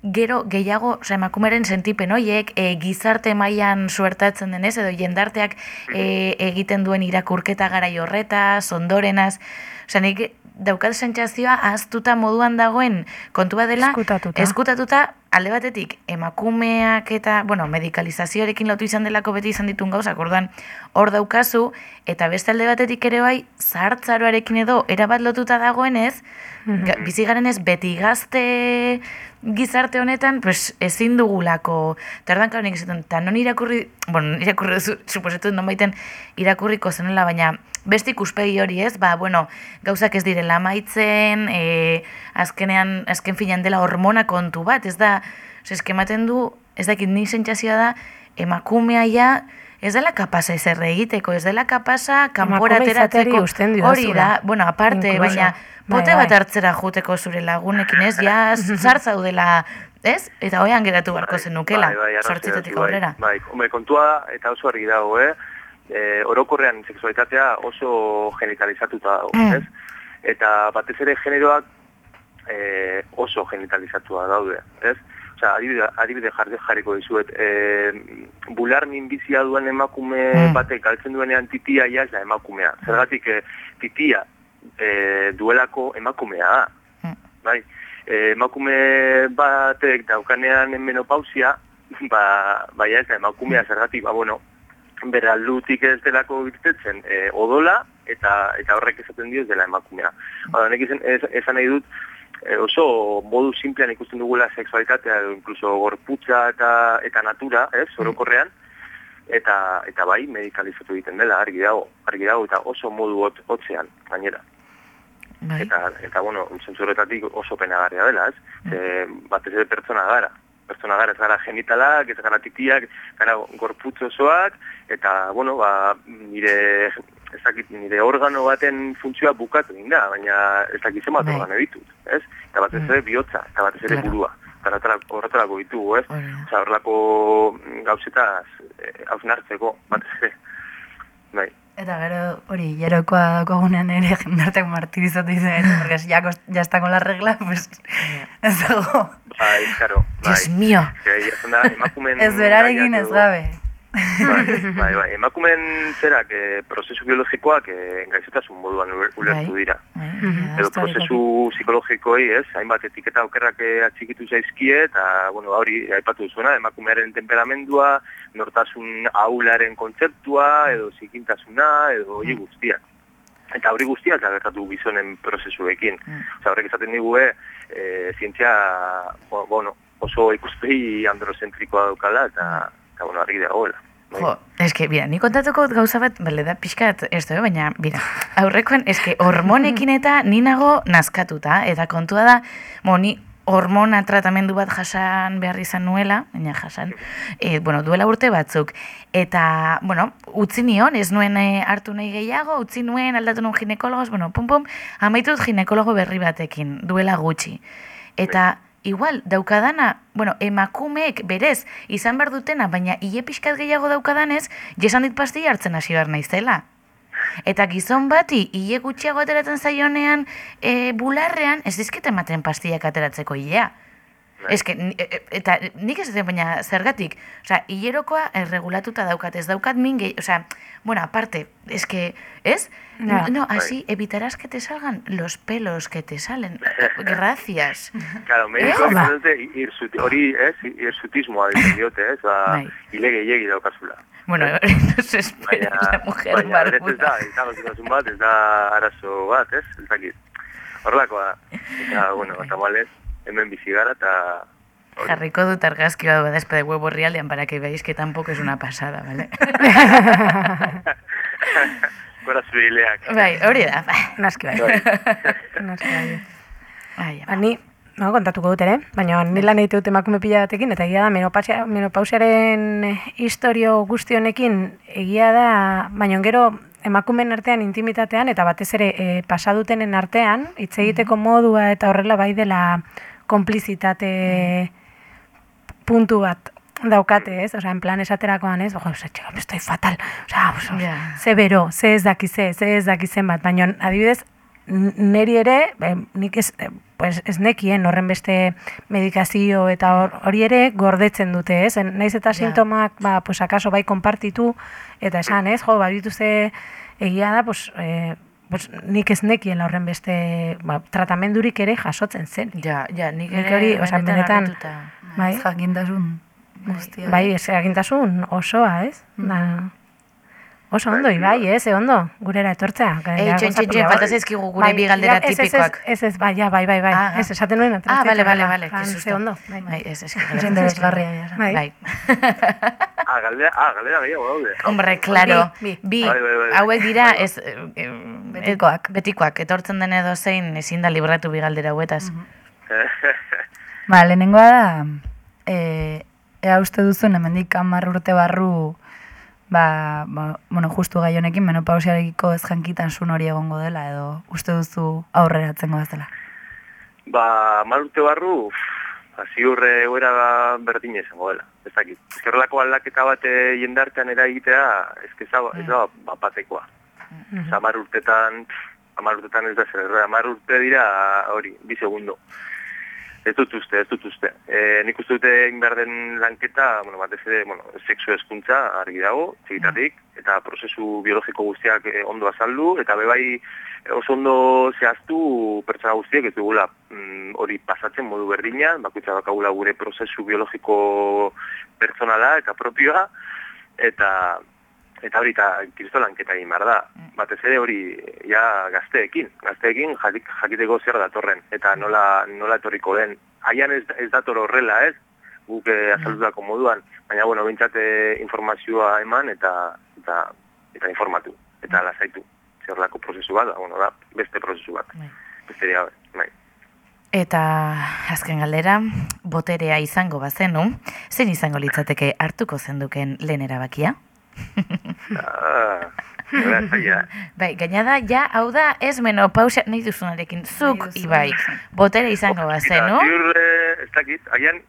gero gehiago, oza, emakumeren sentipen hoiek, e, gizarte mailan suertatzen denez, edo jendarteak e, egiten duen irakurketa garai horretaz, ondorenaz, oza, nik daukat sentsazioa ahaztuta moduan dagoen kontua dela, Ezkutatuta. ezkutatuta alde batetik emakumeak eta, bueno, medikalizazioarekin lotu izan delako beti izan ditun gauzak, orduan hor daukazu, eta beste alde batetik ere bai, zahartzaroarekin edo erabat lotuta dagoenez, ga, bizi garenez beti gazte gizarte honetan, pues, ezin dugulako, eta orduan karo nik esaten, eta non irakurri, bueno, irakurri duzu, <laughs> suposetu non baiten irakurriko zenela, baina beste ikuspegi hori ez, ba, bueno, gauzak ez direla amaitzen, e, azkenean, azken finan dela hormona kontu bat, ez da, ez ematen du, ez dakit ni sentsazioa da, emakumea ja, ez dela kapasa ezer egiteko, ez dela kapasa kanpora ateratzeko. Hori da, bueno, aparte, Incluso. baina Bai, bote bat bai. hartzera juteko zure lagunekin, ez? Ja, <laughs> zartzaudela, ez? Eta hoian geratu beharko zenukela, Bai, bai, sortzitetik bai. aurrera. Bai, hombre, kontua eta oso argi dago, eh? E, orokorrean sexualitatea oso genitalizatuta dago, Mm. ez? Eta batez ere generoak e, oso genitalizatua daude, ez? Osea, adibide, adibide jarri jarriko dizuet, e, bular minbizia duen emakume Mm. batek galtzen duenean titia ja da emakumea. Zergatik e, titia e, duelako emakumea da. Mm. Bai, e, emakume batek daukanean menopausia, <laughs> ba, bai ez da emakumea zergatik, ba, bueno, bere aldutik ez delako irtetzen e, odola, eta eta horrek esaten dio ez dela emakumea. Ba, honek izan, ez, esan nahi dut, e, oso modu simplean ikusten dugula sexualitatea, edo incluso gorputza eta, eta natura, ez, orokorrean, eta eta bai medikalizatu egiten dela argi dago, argi dago eta oso modu hot, hotzean gainera. Bai. Eta, eta bueno, zentzu horretatik oso penagarria dela, ez? Ze, batez ere pertsona gara. Pertsona gara, ez gara genitalak, ez gara titiak, gara gorputz osoak, eta, bueno, ba, nire, ez dakit, nire organo baten funtzioa bukatu egin da, baina ez dakit zenbat Bai. organo ditut, ez? Eta batez ere bihotza, eta batez ere Claro. burua. Eta horretarako- ditugu, ez? Osa, horrelako gauzetaz eh, hausnartzeko, batez ere. Bai. Eta gero, hori, jerokoa daukagunean ere jendarteak martirizatu izan, porque si ya, ya está con la regla, pues, ez dago. Bai, karo, bai. Dios mío. Da, emakumen... <laughs> Ez berarekin ez gabe. Bai, bai, bai. Emakumen zerak, eh, prozesu biologikoak eh, gaixotasun moduan uler- ulertu Bai. dira. Bai, Mhm. Edo prozesu psikologikoei, ez, hainbat etiketa aukerrak eh, atxikitu zaizkie, eta, bueno, hori, aipatu duzuena, emakumearen temperamendua, nortasun aularen kontzeptua, edo zikintasuna, edo hori guztiak. Eta hori guztiak da gertatu gizonen prozesuekin. Mm. Osa, horrek esaten digu, eh, eh, zientzia, bueno, oso ikuspegi androzentrikoa daukala, eta, eta bueno, argi dagoela. Bai. Jo, eske, bira, ni kontatuko gauza bat, bale da pixkat, ez da, baina, bira, aurrekoan, eske, hormonekin eta ni nago nazkatuta, eta kontua da, mo, ni hormona tratamendu bat jasan behar izan nuela, baina jasan, e, bueno, duela urte batzuk. Eta, bueno, utzi nion, ez nuen e, hartu nahi gehiago, utzi nuen, aldatu nuen ginekologos, bueno, pum, pum, amaitut ginekologo berri batekin, duela gutxi. Eta, igual, daukadana, bueno, emakumeek berez, izan behar dutena, baina hile pixkat gehiago daukadanez, jesan dit pastilla hartzen hasi behar naizela. Eta gizon bati, hile gutxiago ateratzen zaionean, e, bularrean, ez dizkete ematen pastillak ateratzeko hilea. Ez que, ni- e- e- eta nik ez dut, baina zergatik, osea, hilerokoa erregulatuta daukat, ez daukat min gehi, osea, bueno, aparte, es que, ¿ez? Ya. No, así evitarás que te salgan los pelos que te salen. <laughs> Gracias. Claro, mediko Eh? eh? irsuti, hori, ez, irsutismoa ditzen diote, ez, ba, Bai. hile gehiegi daukazula. Bueno, no se espera Baina, esa mujer baina berez ez da, barbuda. ez da bat, ez da arazo bat, ez, ez dakit. Horrelakoa da. Eta, bueno, tamalez, hemen bizi gara, eta... Jarriko dut argazki bat badazpe de huevo rialdean para que veáis que tampoco es una pasada, ¿vale? <laughs> Gora zure hileak. bai, hori da. Naski bai. Naski <laughs> bai. Ai, Ba, ni, no, kontatuko dut ere, baina ni lan egite dut emakume pila batekin, eta egia da, menopausia, menopausiaren historio guzti honekin, egia da, baina gero emakumeen artean intimitatean, eta batez ere e, pasadutenen artean, hitz egiteko modua eta horrela bai dela konplizitate puntu bat daukate, ez? Osea, en plan esaterakoan, ez? Ojo, ze, txeka, estoy fatal. Osea, oso, Ja. ze bero, ze ez dakize, ze ez dakizen bat. Baina, adibidez, neri ere, eh, nik ez, eh, pues, ez nekien horren beste medikazio eta hor- hori ere gordetzen dute, ez? Naiz eta sintomak, ba, pues, akaso bai konpartitu, eta esan, ez? Jo, baditu ze egia da, pues, eh, pues, nik ez nekien horren beste ba, tratamendurik ere jasotzen zen. Ja, ja, nik Nik ere hori, osea, benetan-. Bai, Jakintasun guztia. bai, ez egintasun osoa, ez? Da, oso ondo, ibai, ez, e ondo, gurera etortzea. Ei, txen, txen, txen, falta zaizkigu gure bi galdera Bai, ez, ez, tipikoak. Ez, ez, bai, ja, bai, bai, bai, ez, esaten nuen. Ah, bale, bale, bale, que ze susto. ondo, bai, Bai, ez, ez, Jende desgarria. Bai. Bai. <laughs> Ah, galdera, ah, galdera gehiago daude. Hombre, claro, Bi, bi, Bai, bai, bai. hauek dira, Bai, bai. ez, eh, eh, Betikoak. betikoak, etortzen den edo zein ezin da libratu bi galdera hauetaz. <laughs> Ba, lehenengoa da, e, ea uste duzun hemendik hamar urte barru, ba, ba, bueno, justu gai honekin menopausiarekiko ez jankitasun hori egongo dela, edo uste duzu aurreratzen goazela. ba, mal urte barru, ba, ziurre egoera berdin izango dela. Ez dakit. Ezkerrelako aldaketa bat eh, jendartean eragitea, ez ez da, ez da bapatekoa. Mhm. Hamar urtetan, pff, hamar urtetan ez da zer, hamar urte dira hori, bi segundo. Ez dut uste, ez dut uste. E, nik uste dute egin behar den lanketa, bueno, batez ere, bueno, sexu eskuntza argi dago, txikitatik, eta prozesu biologiko guztiak eh, ondo azaldu, eta bebai oso ondo zehaztu pertsona guztiek ez dugula mm, hori pasatzen modu berdina, bakoitza bakagula gure prozesu biologiko pertsonala eta propioa, eta eta hori eta kristo lanketa egin behar da. Batez ere hori ja gazteekin, gazteekin jakik, jakiteko zer datorren, eta nola, nola etorriko den. Haian ez, ez dator horrela, ez? Guk eh, azaldutako moduan, baina bueno, bintzate informazioa eman eta, eta, eta informatu, eta lasaitu. Zerlako prozesu bat, bueno, da, beste prozesu bat. Bai. Beste gabe, bai. Eta azken galdera, boterea izango bazenu, zein izango litzateke hartuko zenduken lehen erabakia? Ah. Bai, gaina da, ja, hau da, ez menopausia, nahi duzunarekin, zuk, ibai, botere izango bazenu, Eta ziur, eh, ez dakit, agian,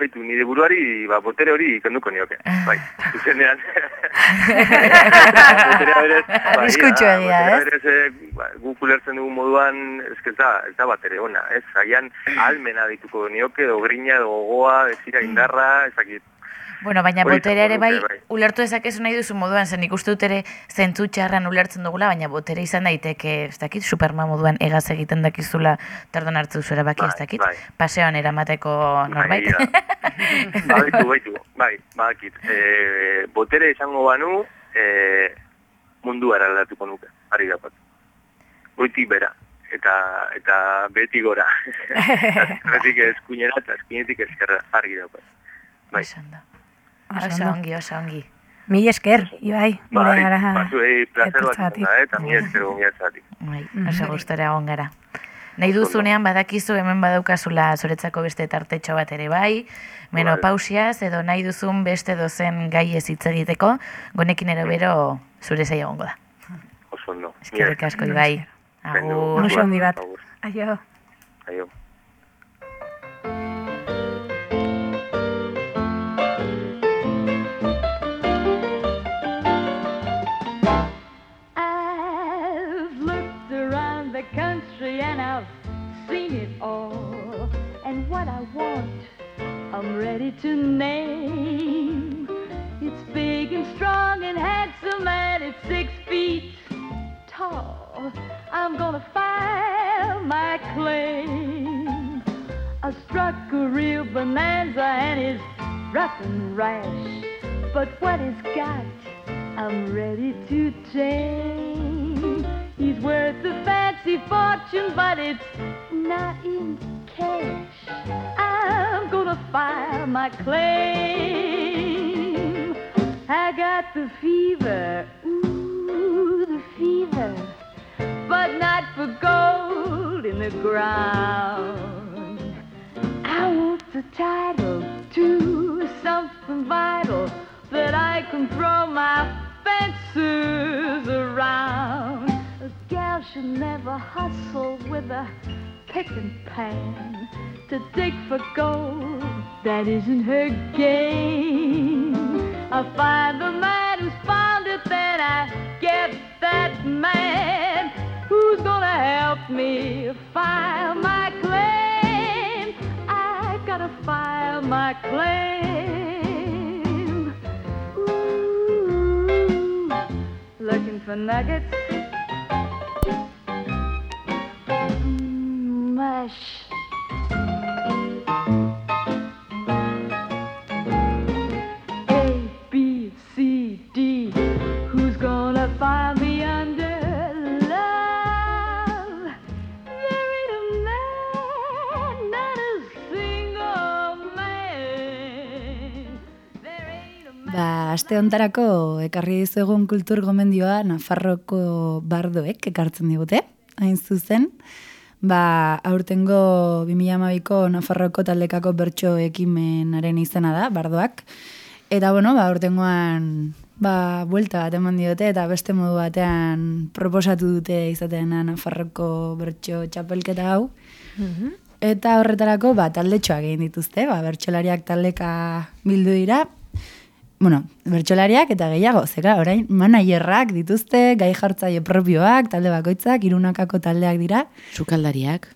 baitu, nire buruari, ba, botere hori kenduko nioke. Bai, zuzenean. <laughs> boterea berez, bai, Arriskutsu ah, egia, boterea ez? berez, eh, ba, guk ulertzen dugun moduan, ez da, ez da bat ere ona, ez? Agian, almena dituko nioke, edo grina, edo gogoa, ez indarra, ez dakit. Bueno, baina botere ere bai, bai. ulertu ezakezu nahi duzu moduan, zen ikustu dut ere zentzu txarran ulertzen dugula, baina botere izan daiteke, ez dakit, superman moduan egaz egiten dakizula tardon hartu zuera baki, ez Bai, dakit, bai. paseoan eramateko norbait. Bai, da. <laughs> Baitu, baitu, bai, badakit. E, botere izango banu, e, mundu aldatuko nuke, ari dapat. Goitik bera, eta eta beti gora. <laughs> Betik eskuinera eta eskuinetik eskerra, argi dapat. Bai, Esan da. Oso Oso ongi, oso ongi. Mil esker, Ibai, bai, gureara batzuei placer bat da, eh, eta mi esker gomiatzatik. Bai, oso gustora egon gara. Nahi duzunean badakizu hemen badaukazula zuretzako beste tartetxo bat ere bai, menopausiaz edo nahi duzun beste dozen gai ez hitz egiteko, gonekin ere bero zure zei egongo da. Oso ondo. Eskerrik asko Ibai. Agur. Musu handi bat. Agur. Aio. Aio. And I've seen it all. And what I want, I'm ready to name. It's big and strong and handsome and it's six feet tall. I'm gonna file my claim. I struck a real bonanza and it's rough and rash. But what he's got, I'm ready to tame. He's worth a fancy fortune, but it's not in cash. I'm gonna file my claim. I got the fever, ooh, the fever, but not for gold in the ground. I want the title to something vital that I can throw my fences around. A gal should never hustle with a pick and pan to dig for gold that isn't her game. I find the man who's found it, then I get that man who's gonna help me file my claim. I gotta file my claim. Ooh, looking for nuggets. Aste hontarako ekarri dizuegun kultur gomendioa Nafarroko bardoek ekartzen digute, hain zuzen. Ba, aurtengo 2012ko Nafarroko taldekako bertso ekimenaren izena da, bardoak. Eta bueno, ba, aurtengoan ba, buelta bat eman diote eta beste modu batean proposatu dute izateena Nafarroko bertso txapelketa hau. Eta horretarako ba, taldetxoak egin dituzte, ba, bertsolariak taldeka bildu dira, bueno, bertsolariak eta gehiago, zera, orain, manaierrak dituzte, gai jartzaile propioak, talde bakoitzak, irunakako taldeak dira, Sukaldariak.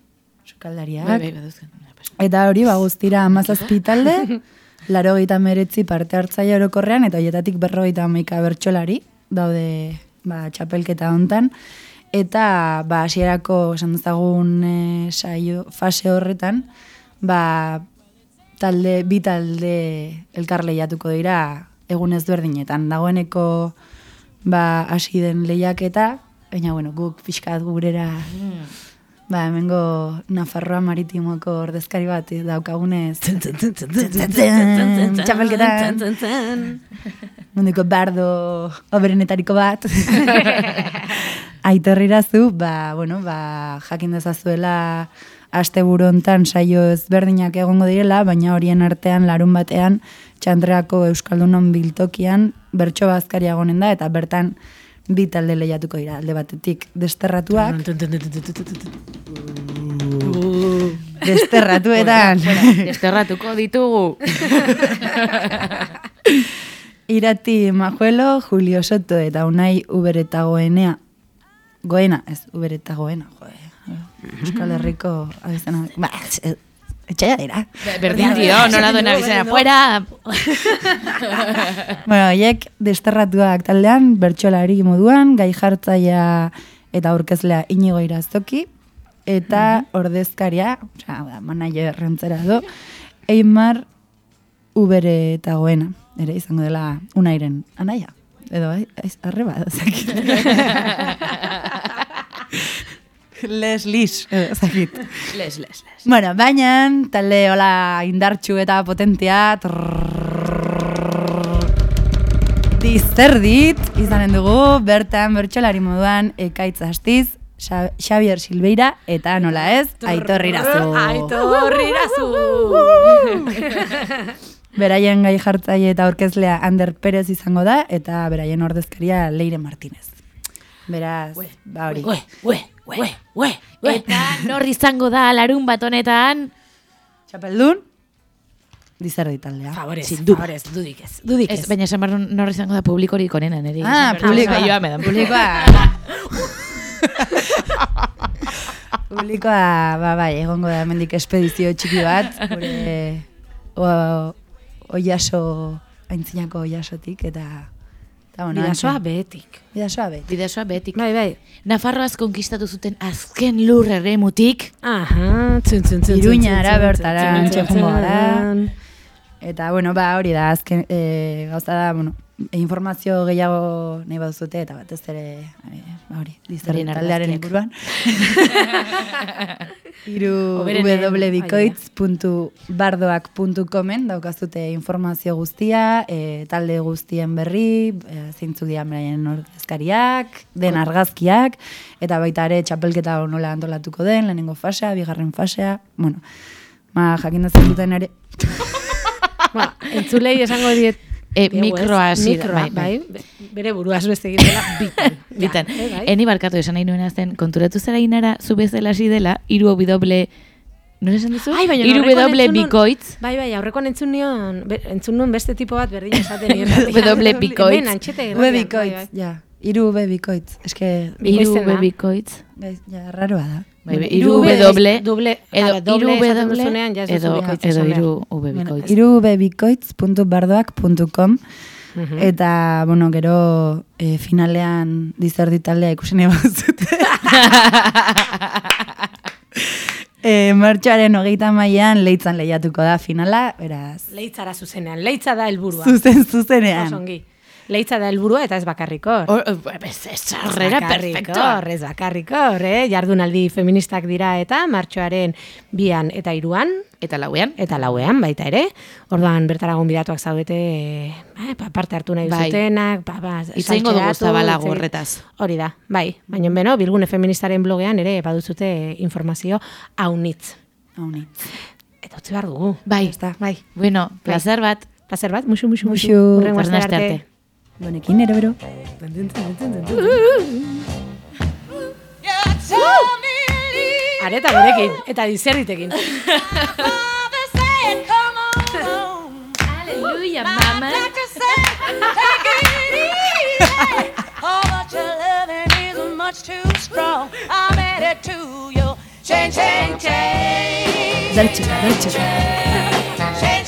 sukaldariak. Bai, bai. Eta hori, ba, guztira amazazpi talde, <laughs> laro meretzi parte hartzaile orokorrean, eta horietatik berrogeita hamaika bertsolari, daude, ba, txapelketa hontan. Eta, ba, hasierako esan dezagun e, saio, fase horretan, ba, talde, bi talde elkar lehiatuko dira egun ezberdinetan. Dagoeneko ba, hasi den lehiaketa, baina bueno, guk pixkat gurera ba, hemengo Nafarroa maritimoko ordezkari bat daukagunez txapelketan. Munduko bardo oberenetariko bat. <laughs> Aitorrirazu, ba, bueno, ba, jakin dezazuela asteburu hontan saio ezberdinak egongo direla, baina horien artean larun batean txandreako Euskaldunon biltokian bertso bazkaria egonen da, eta bertan bi talde lehiatuko dira, alde batetik desterratuak, desterratuetan, Desterratuko ditugu. <laughs> irati majuelo, Julio Soto eta Unai Ubereta goenea, goena, ez, Ubereta goena, joe, Euskal Herriko abizena, ba, etxaia dira. Berdin dio, nola duen abizena, fuera! <laughs> Bueno, haiek desterratuak taldean, bertsolari moduan, gai jartzaia eta aurkezlea inigo iraztoki, eta ordezkaria, osea, hau da, manager rentzera do, Eimar ubere eta goena, ere izango dela unairen anaia. Edo, ai, aiz, arreba, edo zakit. <laughs> les lis, edo zakit. <laughs> Les, les, les. Bueno, baina talde hola indartxu eta potentea dizerdit izanen dugu bertan bertsolari moduan ekaitz hastiz Xa- Xavier Silveira eta nola ez, Aitor Irazu. Aitor Irazu. Beraien gai jartzaile eta aurkezlea Ander Perez izango da, eta beraien ordezkaria Leire Martinez. Beraz, ba hori. Ue, ue, ue. Eta nor izango da larun bat honetan? Txapeldun, dizerdi taldea. Favorez, duda. favorez, dudik ez. Dudik Ez, ez. baina esan behar nor izango da publikorik onena, niri. Ah, publikoa. Saioa me da. Publikoa. <laughs> Publikoa, ba, bai, egongo da hemendik espedizio txiki bat, gure oiaso, aintzinako oiasotik, eta, Bidasoa behetik. Bidasoa bet. Bidasoa betik. Bai, bai. Nafarroaz konkistatu zuten azken lur eremutik. Aha, tzun, tzun, tzun, tzun, Iruñara tzun, tzun, bertara tzun, tzun, antxe tzun, joango gara. tzun. Eta, bueno, ba, hori da, azken, e, gauza da, bueno, informazio gehiago nahi baduzute, eta batez ere, e, ba, hori, dizerri Horien taldearen inguruan. <laughs> Iru Hoberenen, www.bikoitz.bardoak.comen daukazute informazio guztia, e, talde guztien berri, e, zeintzuk dira beraien ordezkariak, den argazkiak, eta baita ere txapelketa nola antolatuko den, lehenengo fasea, bigarren fasea, bueno, ma jakin duten duten ere, <laughs> Ba, entzulei esango diet E, mikroa Mikroa, bai, bai. bai, be- bere buruaz beste egin dela, bitan. <laughs> Bitan. Ja, eh, bai. Eni barkatu esan nahi nuen azten, konturatu zara inara, zu bezala hasi dela, iru bidoble... Nola esan duzu? Ai, baina Iru nun- bikoitz. Bai, bai, aurrekoan entzun nion, entzun nun beste tipo bat berdin esaten irratian. <laughs> Bedoble bikoitz. Hemen, antxete ube bai, bikoitz, bai. ja, iru ube bikoitz, eske, Iru da. bikoitz. ja, raroa da. Bai, bai, iru ube- doble, doble, edo doble iru esaten doble, edo, edo iru Bueno, bikoitz. iru bebikoitz.bardoak.com Mhm. eta, bueno, gero e, finalean dizerdi taldea ikusi nahi bazute. <laughs> e, martxoaren hogeita maian leitzan lehiatuko da finala, beraz, Leitzara zuzenean, leitza da helburua. zuzen zuzenean. Osongi. Leitza da helburua eta ez bakarriko. Hor, ez, ez, sarrera perfectoa. Ez bakarriko, eh? Jardunaldi feministak dira eta martxoaren bian eta iruan, Eta lauean. eta lauean baita ere. Orduan bertara gonbidatuak zaudete eh, pa- parte hartu nahi Bai. duzutenak, ba, ba, Hitz egingo dugu egin- horretaz. Hori da, bai. Baina beno, bilgune feministaren blogean ere baduzute informazio haunitz. Hauni. Eta utzi behar dugu. Bai, Bai. bueno, placer bat. Placer bat, musu, musu, musu. Musu. Aste arte. Bonekin, ero bero. Areta gurekin, eta dizerritekin. Aleluya, mama. Oh, but